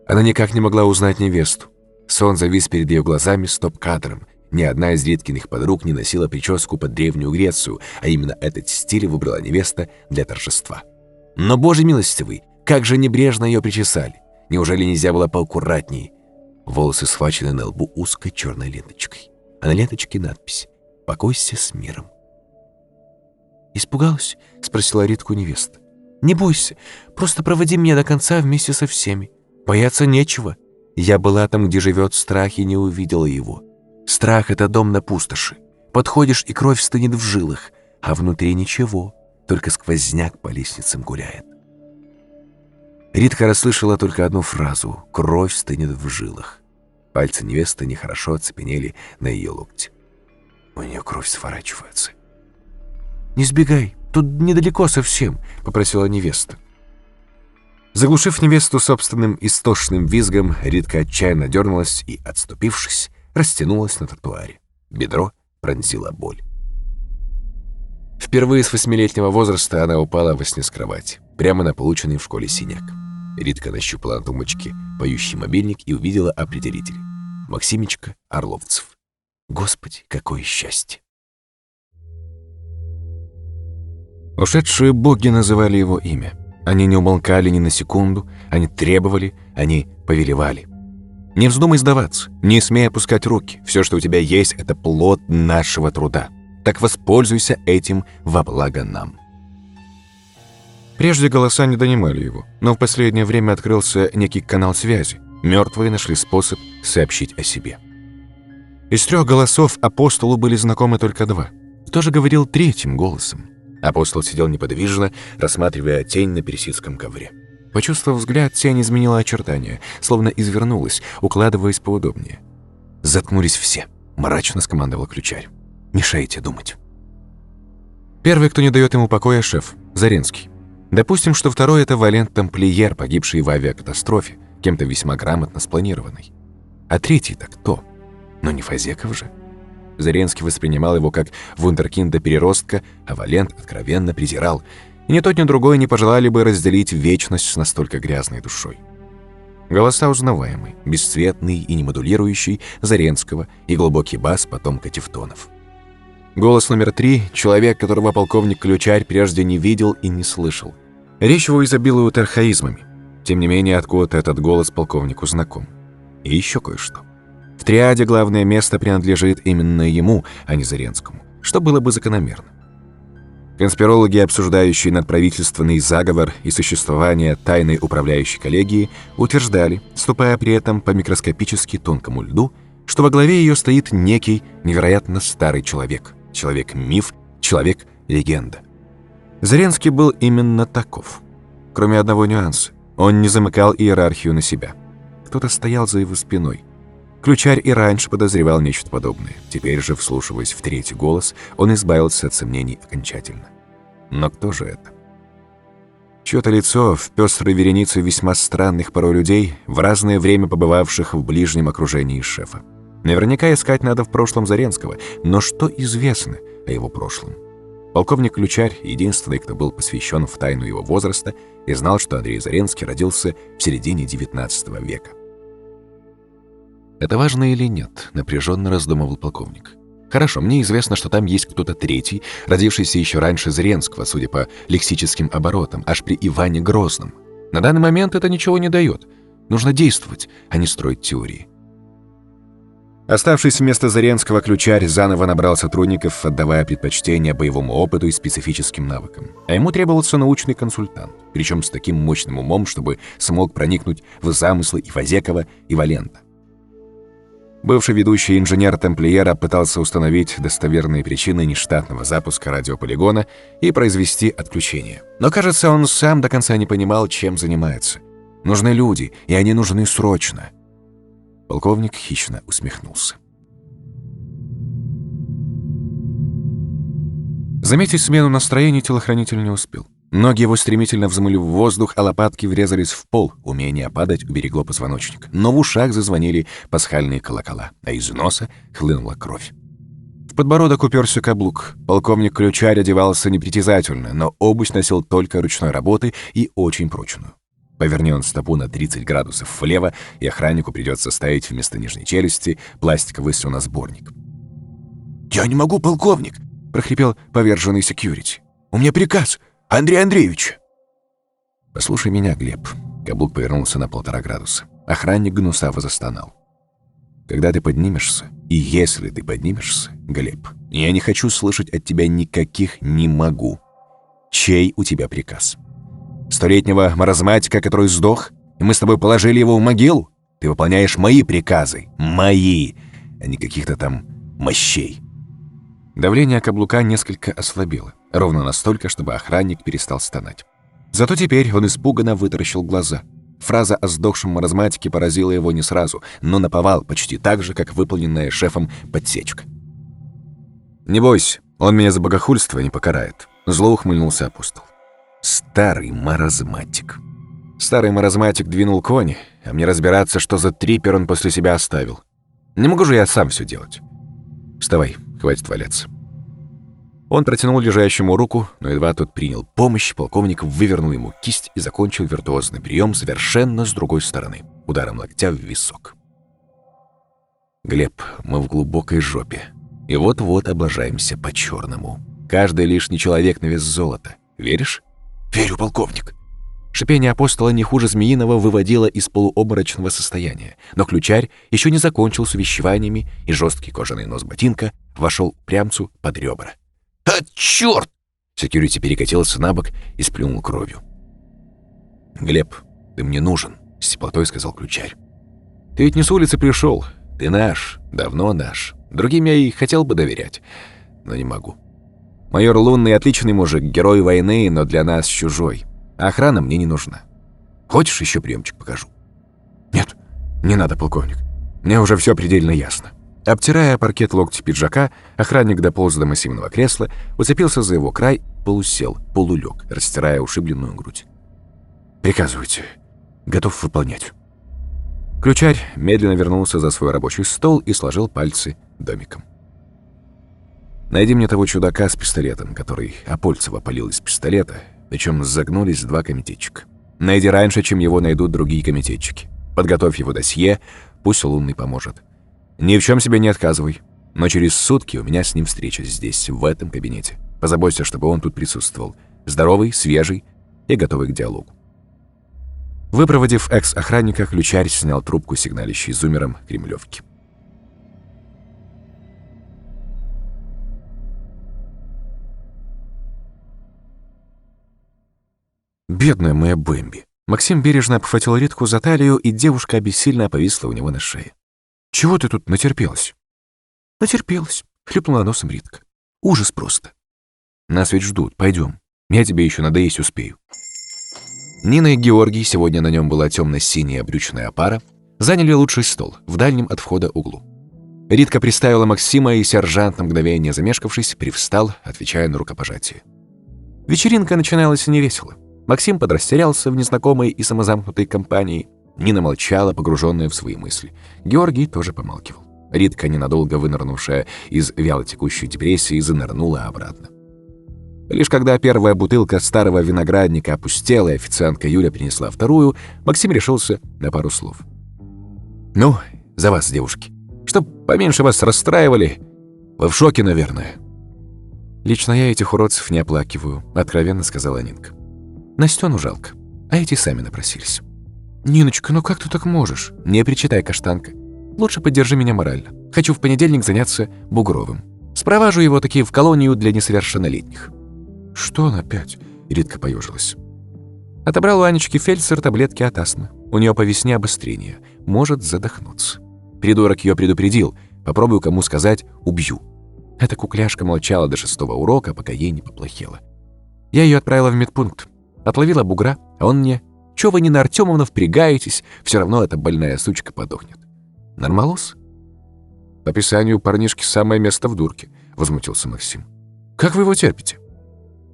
Speaker 1: Она никак не могла узнать невесту. Сон завис перед ее глазами стоп-кадром. Ни одна из Риткиных подруг не носила прическу под Древнюю Грецию, а именно этот стиль выбрала невеста для торжества. Но, боже милостивый, как же небрежно ее причесали. Неужели нельзя было поаккуратнее? Волосы схвачены на лбу узкой черной ленточкой. А на ленточке надпись «Покойся с миром». «Испугалась?» — спросила Ритку невеста. Не бойся, просто проводи меня до конца вместе со всеми. Бояться нечего. Я была там, где живет страх, и не увидела его. Страх — это дом на пустоши. Подходишь, и кровь стынет в жилах, а внутри ничего, только сквозняк по лестницам гуляет. Ритка расслышала только одну фразу «кровь стынет в жилах». Пальцы невесты нехорошо оцепенели на ее локте. У нее кровь сворачивается. «Не сбегай, Тут недалеко совсем», — попросила невеста. Заглушив невесту собственным истошным визгом, Ритка отчаянно дернулась и, отступившись, растянулась на тротуаре. Бедро пронзила боль. Впервые с восьмилетнего возраста она упала во сне с кровати, прямо на полученный в школе синяк. Ритка нащупала на тумбочке поющий мобильник и увидела определитель. Максимечка Орловцев. Господи, какое счастье! Ушедшие боги называли его имя. Они не умолкали ни на секунду, они требовали, они повелевали. Не вздумай сдаваться, не смей опускать руки. Все, что у тебя есть, это плод нашего труда. Так воспользуйся этим во благо нам. Прежде голоса не донимали его, но в последнее время открылся некий канал связи. Мертвые нашли способ сообщить о себе. Из трех голосов апостолу были знакомы только два. Кто же говорил третьим голосом? Апостол сидел неподвижно, рассматривая тень на персидском ковре. Почувствовав взгляд, тень изменила очертания, словно извернулась, укладываясь поудобнее. «Заткнулись все», — мрачно скомандовал ключарь. «Мешаете думать». Первый, кто не дает ему покоя, шеф, Заренский. Допустим, что второй — это Валент Тамплиер, погибший в авиакатастрофе, кем-то весьма грамотно спланированный. А третий-то кто? Но не Фазеков же. Заренский воспринимал его как вундеркинда-переростка, а Валент откровенно презирал. И ни тот, ни другой не пожелали бы разделить вечность с настолько грязной душой. Голоса узнаваемый, бесцветный и немодулирующий Заренского и глубокий бас потомка Тевтонов. Голос номер три — человек, которого полковник Ключарь прежде не видел и не слышал. Речь его изобилует архаизмами. Тем не менее, откуда-то этот голос полковнику знаком. И еще кое-что. Триаде главное место принадлежит именно ему, а не Заренскому, что было бы закономерно. Конспирологи, обсуждающие надправительственный заговор и существование тайной управляющей коллегии, утверждали, ступая при этом по микроскопически тонкому льду, что во главе ее стоит некий невероятно старый человек, человек-миф, человек-легенда. Зеленский был именно таков. Кроме одного нюанса, он не замыкал иерархию на себя. Кто-то стоял за его спиной. Ключарь и раньше подозревал нечто подобное. Теперь же, вслушиваясь в третий голос, он избавился от сомнений окончательно. Но кто же это? Чьё-то лицо в пестрой веренице весьма странных порой людей, в разное время побывавших в ближнем окружении шефа. Наверняка искать надо в прошлом Заренского, но что известно о его прошлом? Полковник Ключарь, единственный, кто был посвящен в тайну его возраста, и знал, что Андрей Заренский родился в середине XIX века. «Это важно или нет?» — напряженно раздумывал полковник. «Хорошо, мне известно, что там есть кто-то третий, родившийся еще раньше Зренского, судя по лексическим оборотам, аж при Иване Грозном. На данный момент это ничего не дает. Нужно действовать, а не строить теории». Оставшись вместо Заренского, ключарь заново набрал сотрудников, отдавая предпочтение боевому опыту и специфическим навыкам. А ему требовался научный консультант, причем с таким мощным умом, чтобы смог проникнуть в замыслы и Фазекова, и Валента. Бывший ведущий инженер Темплиера пытался установить достоверные причины нештатного запуска радиополигона и произвести отключение. Но, кажется, он сам до конца не понимал, чем занимается. Нужны люди, и они нужны срочно. Полковник хищно усмехнулся. Заметить смену настроения телохранитель не успел. Ноги его стремительно взмыли в воздух, а лопатки врезались в пол. Умение падать уберегло позвоночник. Но в ушах зазвонили пасхальные колокола, а из носа хлынула кровь. В подбородок уперся каблук. Полковник Ключарь одевался непритязательно, но обувь носил только ручной работы и очень прочную. Поверни он стопу на 30 градусов влево, и охраннику придется ставить вместо нижней челюсти пластиковый слюносборник. «Я не могу, полковник!» — прохрипел поверженный секьюрити. «У меня приказ! Андрей Андреевич!» «Послушай меня, Глеб». Каблук повернулся на полтора градуса. Охранник гнусаво застонал. «Когда ты поднимешься, и если ты поднимешься, Глеб, я не хочу слышать от тебя никаких «не могу». Чей у тебя приказ? Столетнего маразматика, который сдох, и мы с тобой положили его в могилу? Ты выполняешь мои приказы. Мои, а не каких-то там мощей». Давление каблука несколько ослабело, ровно настолько, чтобы охранник перестал стонать. Зато теперь он испуганно вытаращил глаза. Фраза о сдохшем маразматике поразила его не сразу, но наповал почти так же, как выполненная шефом подсечка. «Не бойся, он меня за богохульство не покарает», — зло ухмыльнулся апостол. «Старый маразматик». Старый маразматик двинул кони, а мне разбираться, что за трипер он после себя оставил. Не могу же я сам все делать. Вставай, Хватит валяться. Он протянул лежащему руку, но едва тот принял помощь, полковник вывернул ему кисть и закончил виртуозный прием совершенно с другой стороны, ударом локтя в висок. «Глеб, мы в глубокой жопе. И вот-вот облажаемся по-черному. Каждый лишний человек на вес золота. Веришь?» «Верю, полковник». Шипение апостола не хуже змеиного выводило из полуобморочного состояния, но ключарь еще не закончил с увещеваниями, и жесткий кожаный нос ботинка вошел прямцу под ребра. «А, черт!» Секьюрити перекатился на бок и сплюнул кровью. «Глеб, ты мне нужен», — с теплотой сказал ключарь. «Ты ведь не с улицы пришел. Ты наш, давно наш. Другим я и хотел бы доверять, но не могу. Майор Лунный отличный мужик, герой войны, но для нас чужой. охрана мне не нужна. Хочешь, еще приемчик покажу?» «Нет, не надо, полковник. Мне уже все предельно ясно». Обтирая паркет локти пиджака, охранник дополз до массивного кресла, уцепился за его край, полусел, полулег, растирая ушибленную грудь. «Приказывайте. Готов выполнять». Ключарь медленно вернулся за свой рабочий стол и сложил пальцы домиком. «Найди мне того чудака с пистолетом, который Апольцева полил из пистолета, причем загнулись два комитетчика. Найди раньше, чем его найдут другие комитетчики. Подготовь его досье, пусть Лунный поможет. Ни в чем себе не отказывай. Но через сутки у меня с ним встреча здесь, в этом кабинете. Позаботься, чтобы он тут присутствовал. Здоровый, свежий и готовый к диалогу. Выпроводив экс-охранника, ключарь снял трубку, сигналищей зумером Кремлевки. Бедная моя Бэмби. Максим бережно обхватил Ритку за талию, и девушка обессильно повисла у него на шее. «Чего ты тут натерпелась?» «Натерпелась», — хлюпнула носом Ритка. «Ужас просто». «Нас ведь ждут, пойдем. Я тебе еще надоесть успею». Нина и Георгий, сегодня на нем была темно-синяя брючная пара, заняли лучший стол в дальнем от входа углу. Ритка приставила Максима, и сержант, на мгновение замешкавшись, привстал, отвечая на рукопожатие. Вечеринка начиналась невесело. Максим подрастерялся в незнакомой и самозамкнутой компании. Нина молчала, погруженная в свои мысли. Георгий тоже помалкивал. Ритка, ненадолго вынырнувшая из вялотекущей депрессии, занырнула обратно. Лишь когда первая бутылка старого виноградника опустела, и официантка Юля принесла вторую, Максим решился на пару слов. «Ну, за вас, девушки. Чтоб поменьше вас расстраивали. Вы в шоке, наверное». «Лично я этих уродцев не оплакиваю», — откровенно сказала Нинка. «Настену жалко, а эти сами напросились». «Ниночка, ну как ты так можешь?» «Не причитай, каштанка. Лучше поддержи меня морально. Хочу в понедельник заняться Бугровым. Спроважу его таки в колонию для несовершеннолетних». «Что он опять?» — Ритка поежилась. Отобрал у Анечки Фельдсер таблетки от астмы. У нее по весне обострение. Может задохнуться. Придурок ее предупредил. Попробую кому сказать «убью». Эта кукляшка молчала до шестого урока, пока ей не поплохело. Я ее отправила в медпункт. Отловила бугра, а он мне «Чё вы не на Артемовна впрягаетесь? Все равно эта больная сучка подохнет». Нормалус? По описанию парнишки самое место в дурке, возмутился Максим. Как вы его терпите?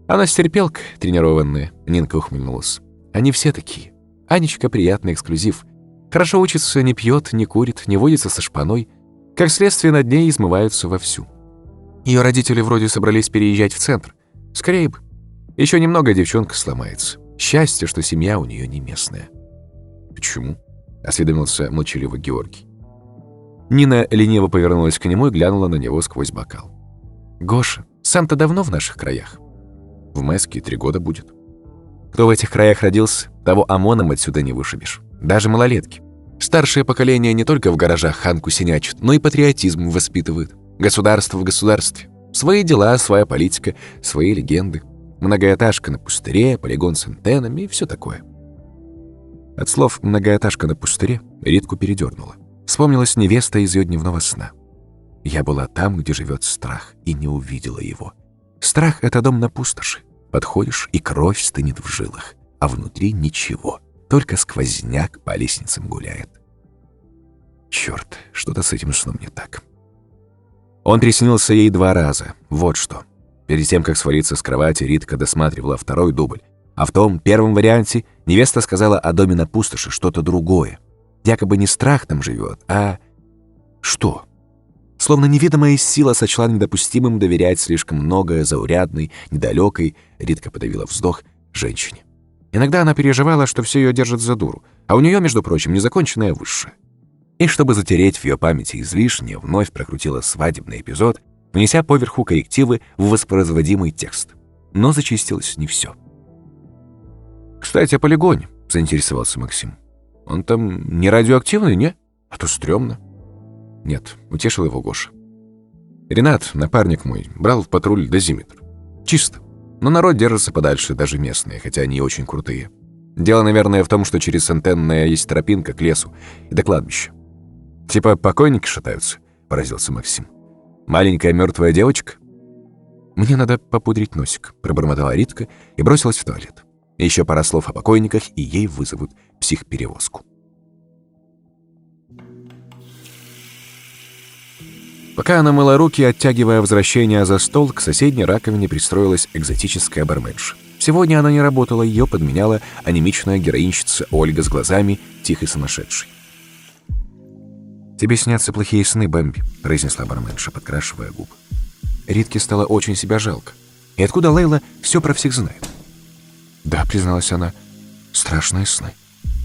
Speaker 1: Она стерпелка, тренированная, Нинка ухмыльнулась. Они все такие. Анечка приятный эксклюзив. Хорошо учится, не пьет, не курит, не водится со шпаной. Как следствие, над ней измываются вовсю. Ее родители вроде собрались переезжать в центр. Скорее бы. Еще немного девчонка сломается. Счастье, что семья у нее не местная. «Почему?» — осведомился молчаливо Георгий. Нина лениво повернулась к нему и глянула на него сквозь бокал. «Гоша, сам-то давно в наших краях?» В Мэске три года будет. Кто в этих краях родился, того ОМОНом отсюда не вышибешь. Даже малолетки. Старшее поколение не только в гаражах ханку синячит, но и патриотизм воспитывает. Государство в государстве. Свои дела, своя политика, свои легенды. Многоэтажка на пустыре, полигон с антеннами и все такое. От слов «многоэтажка на пустыре» Ритку передернула. Вспомнилась невеста из ее дневного сна. Я была там, где живет страх, и не увидела его. Страх — это дом на пустоши. Подходишь, и кровь стынет в жилах, а внутри ничего, только сквозняк по лестницам гуляет. Черт, что-то с этим сном не так. Он приснился ей два раза, вот что. Перед тем, как свалиться с кровати, Ритка досматривала второй дубль. А в том первом варианте невеста сказала о доме на пустоши что-то другое. Якобы не страх там живет, а... Что? Словно неведомая сила сочла недопустимым доверять слишком многое заурядной, недалекой, редко подавила вздох, женщине. Иногда она переживала, что все ее держит за дуру, а у нее, между прочим, незаконченное высшее. И чтобы затереть в ее памяти излишнее, вновь прокрутила свадебный эпизод, внеся поверху коррективы в воспроизводимый текст. Но зачистилось не все. «Кстати, о полигоне», — заинтересовался Максим. «Он там не радиоактивный, не? А то стрёмно». «Нет», — утешил его Гоша. «Ренат, напарник мой, брал в патруль дозиметр. Чисто. Но народ держится подальше, даже местные, хотя они очень крутые. Дело, наверное, в том, что через антенная есть тропинка к лесу и до кладбища. Типа покойники шатаются», — поразился Максим. «Маленькая мертвая девочка?» «Мне надо попудрить носик», — пробормотала Ритка и бросилась в туалет. Еще пара слов о покойниках, и ей вызовут психперевозку. Пока она мыла руки, оттягивая возвращение за стол, к соседней раковине пристроилась экзотическая барменша. Сегодня она не работала, ее подменяла анемичная героинщица Ольга с глазами, тихой сумасшедшей. «Тебе снятся плохие сны, Бэмби», — произнесла барменша, подкрашивая губы. Ритке стало очень себя жалко. И откуда Лейла все про всех знает? «Да», — призналась она, — «страшные сны.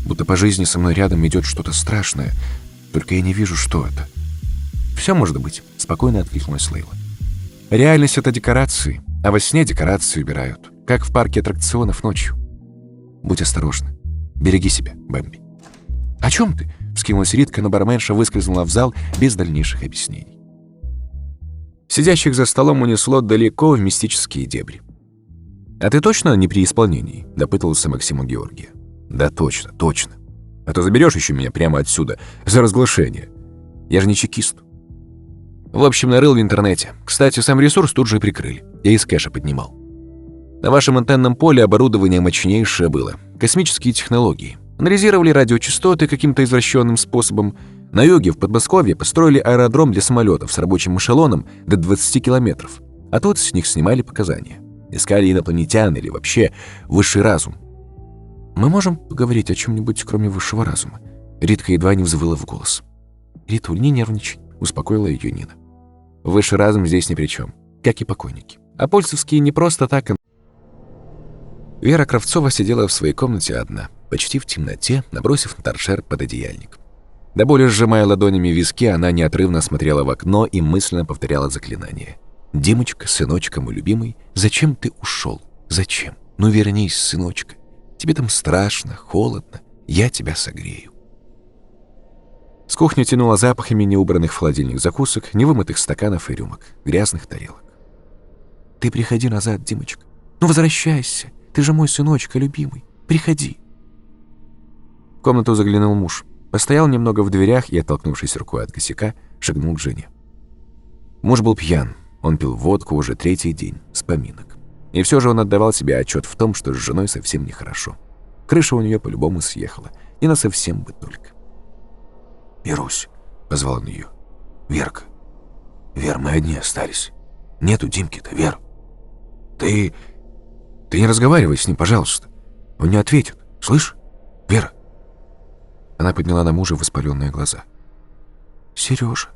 Speaker 1: Будто по жизни со мной рядом идет что-то страшное, только я не вижу, что это». «Все может быть», — спокойно откликнулась Лейла. «Реальность — это декорации, а во сне декорации убирают, как в парке аттракционов ночью. Будь осторожна. Береги себя, Бэмби». «О чем ты?» — вскинулась Ритка, но барменша выскользнула в зал без дальнейших объяснений. Сидящих за столом унесло далеко в мистические дебри. «А ты точно не при исполнении?» — допытывался Максима Георгия. «Да точно, точно. А то заберешь еще меня прямо отсюда за разглашение. Я же не чекист». В общем, нарыл в интернете. Кстати, сам ресурс тут же прикрыли. Я из кэша поднимал. На вашем антенном поле оборудование мощнейшее было. Космические технологии. Анализировали радиочастоты каким-то извращенным способом. На юге, в Подмосковье, построили аэродром для самолетов с рабочим эшелоном до 20 километров. А тут с них снимали показания. Искали инопланетян или вообще высший разум. Мы можем поговорить о чем-нибудь, кроме высшего разума? Ритка едва не взвыла в голос. Ритуль, не нервничай, успокоила ее Нина. Высший разум здесь ни при чем, как и покойники. А польцевские не просто так... Вера Кравцова сидела в своей комнате одна, почти в темноте, набросив на торшер пододеяльник. До боли сжимая ладонями виски, она неотрывно смотрела в окно и мысленно повторяла заклинание. «Димочка, сыночка мой любимый, зачем ты ушел? Зачем? Ну вернись, сыночка. Тебе там страшно, холодно, я тебя согрею». С кухни тянуло запахами неубранных в холодильник закусок, невымытых стаканов и рюмок, грязных тарелок. «Ты приходи назад, Димочка. Ну возвращайся. Ты же мой сыночка любимый. Приходи». Комнату заглянул муж. Постоял немного в дверях и, оттолкнувшись рукой от косяка, шагнул к жене. Муж был пьян. Он пил водку уже третий день, с поминок. И все же он отдавал себе отчет в том, что с женой совсем нехорошо. Крыша у нее по-любому съехала. И на совсем бы только.
Speaker 2: «Верусь», — позвал он ее. «Верка, Вер, мы одни остались. Нету Димки-то, Вер. Ты... ты не разговаривай с ним, пожалуйста. Он не ответит, слышь? Вера».
Speaker 1: Она подняла на мужа воспаленные глаза.
Speaker 2: «Сережа».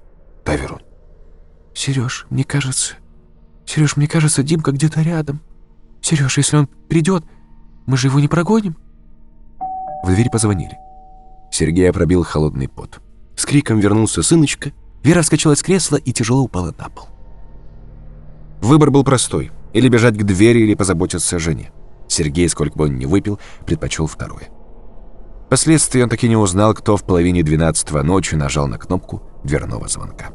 Speaker 2: «Да, Верун».
Speaker 4: «Сереж, мне кажется... Сереж, мне кажется, Димка где-то рядом. Сереж, если он придет, мы же его не прогоним?»
Speaker 1: В дверь позвонили. Сергея пробил холодный пот.
Speaker 2: С криком вернулся сыночка.
Speaker 1: Вера вскочила с кресла и тяжело упала на пол. Выбор был простой. Или бежать к двери, или позаботиться о жене. Сергей, сколько бы он ни выпил, предпочел второе. Впоследствии он так и не узнал, кто в половине двенадцатого ночи нажал на кнопку дверного звонка.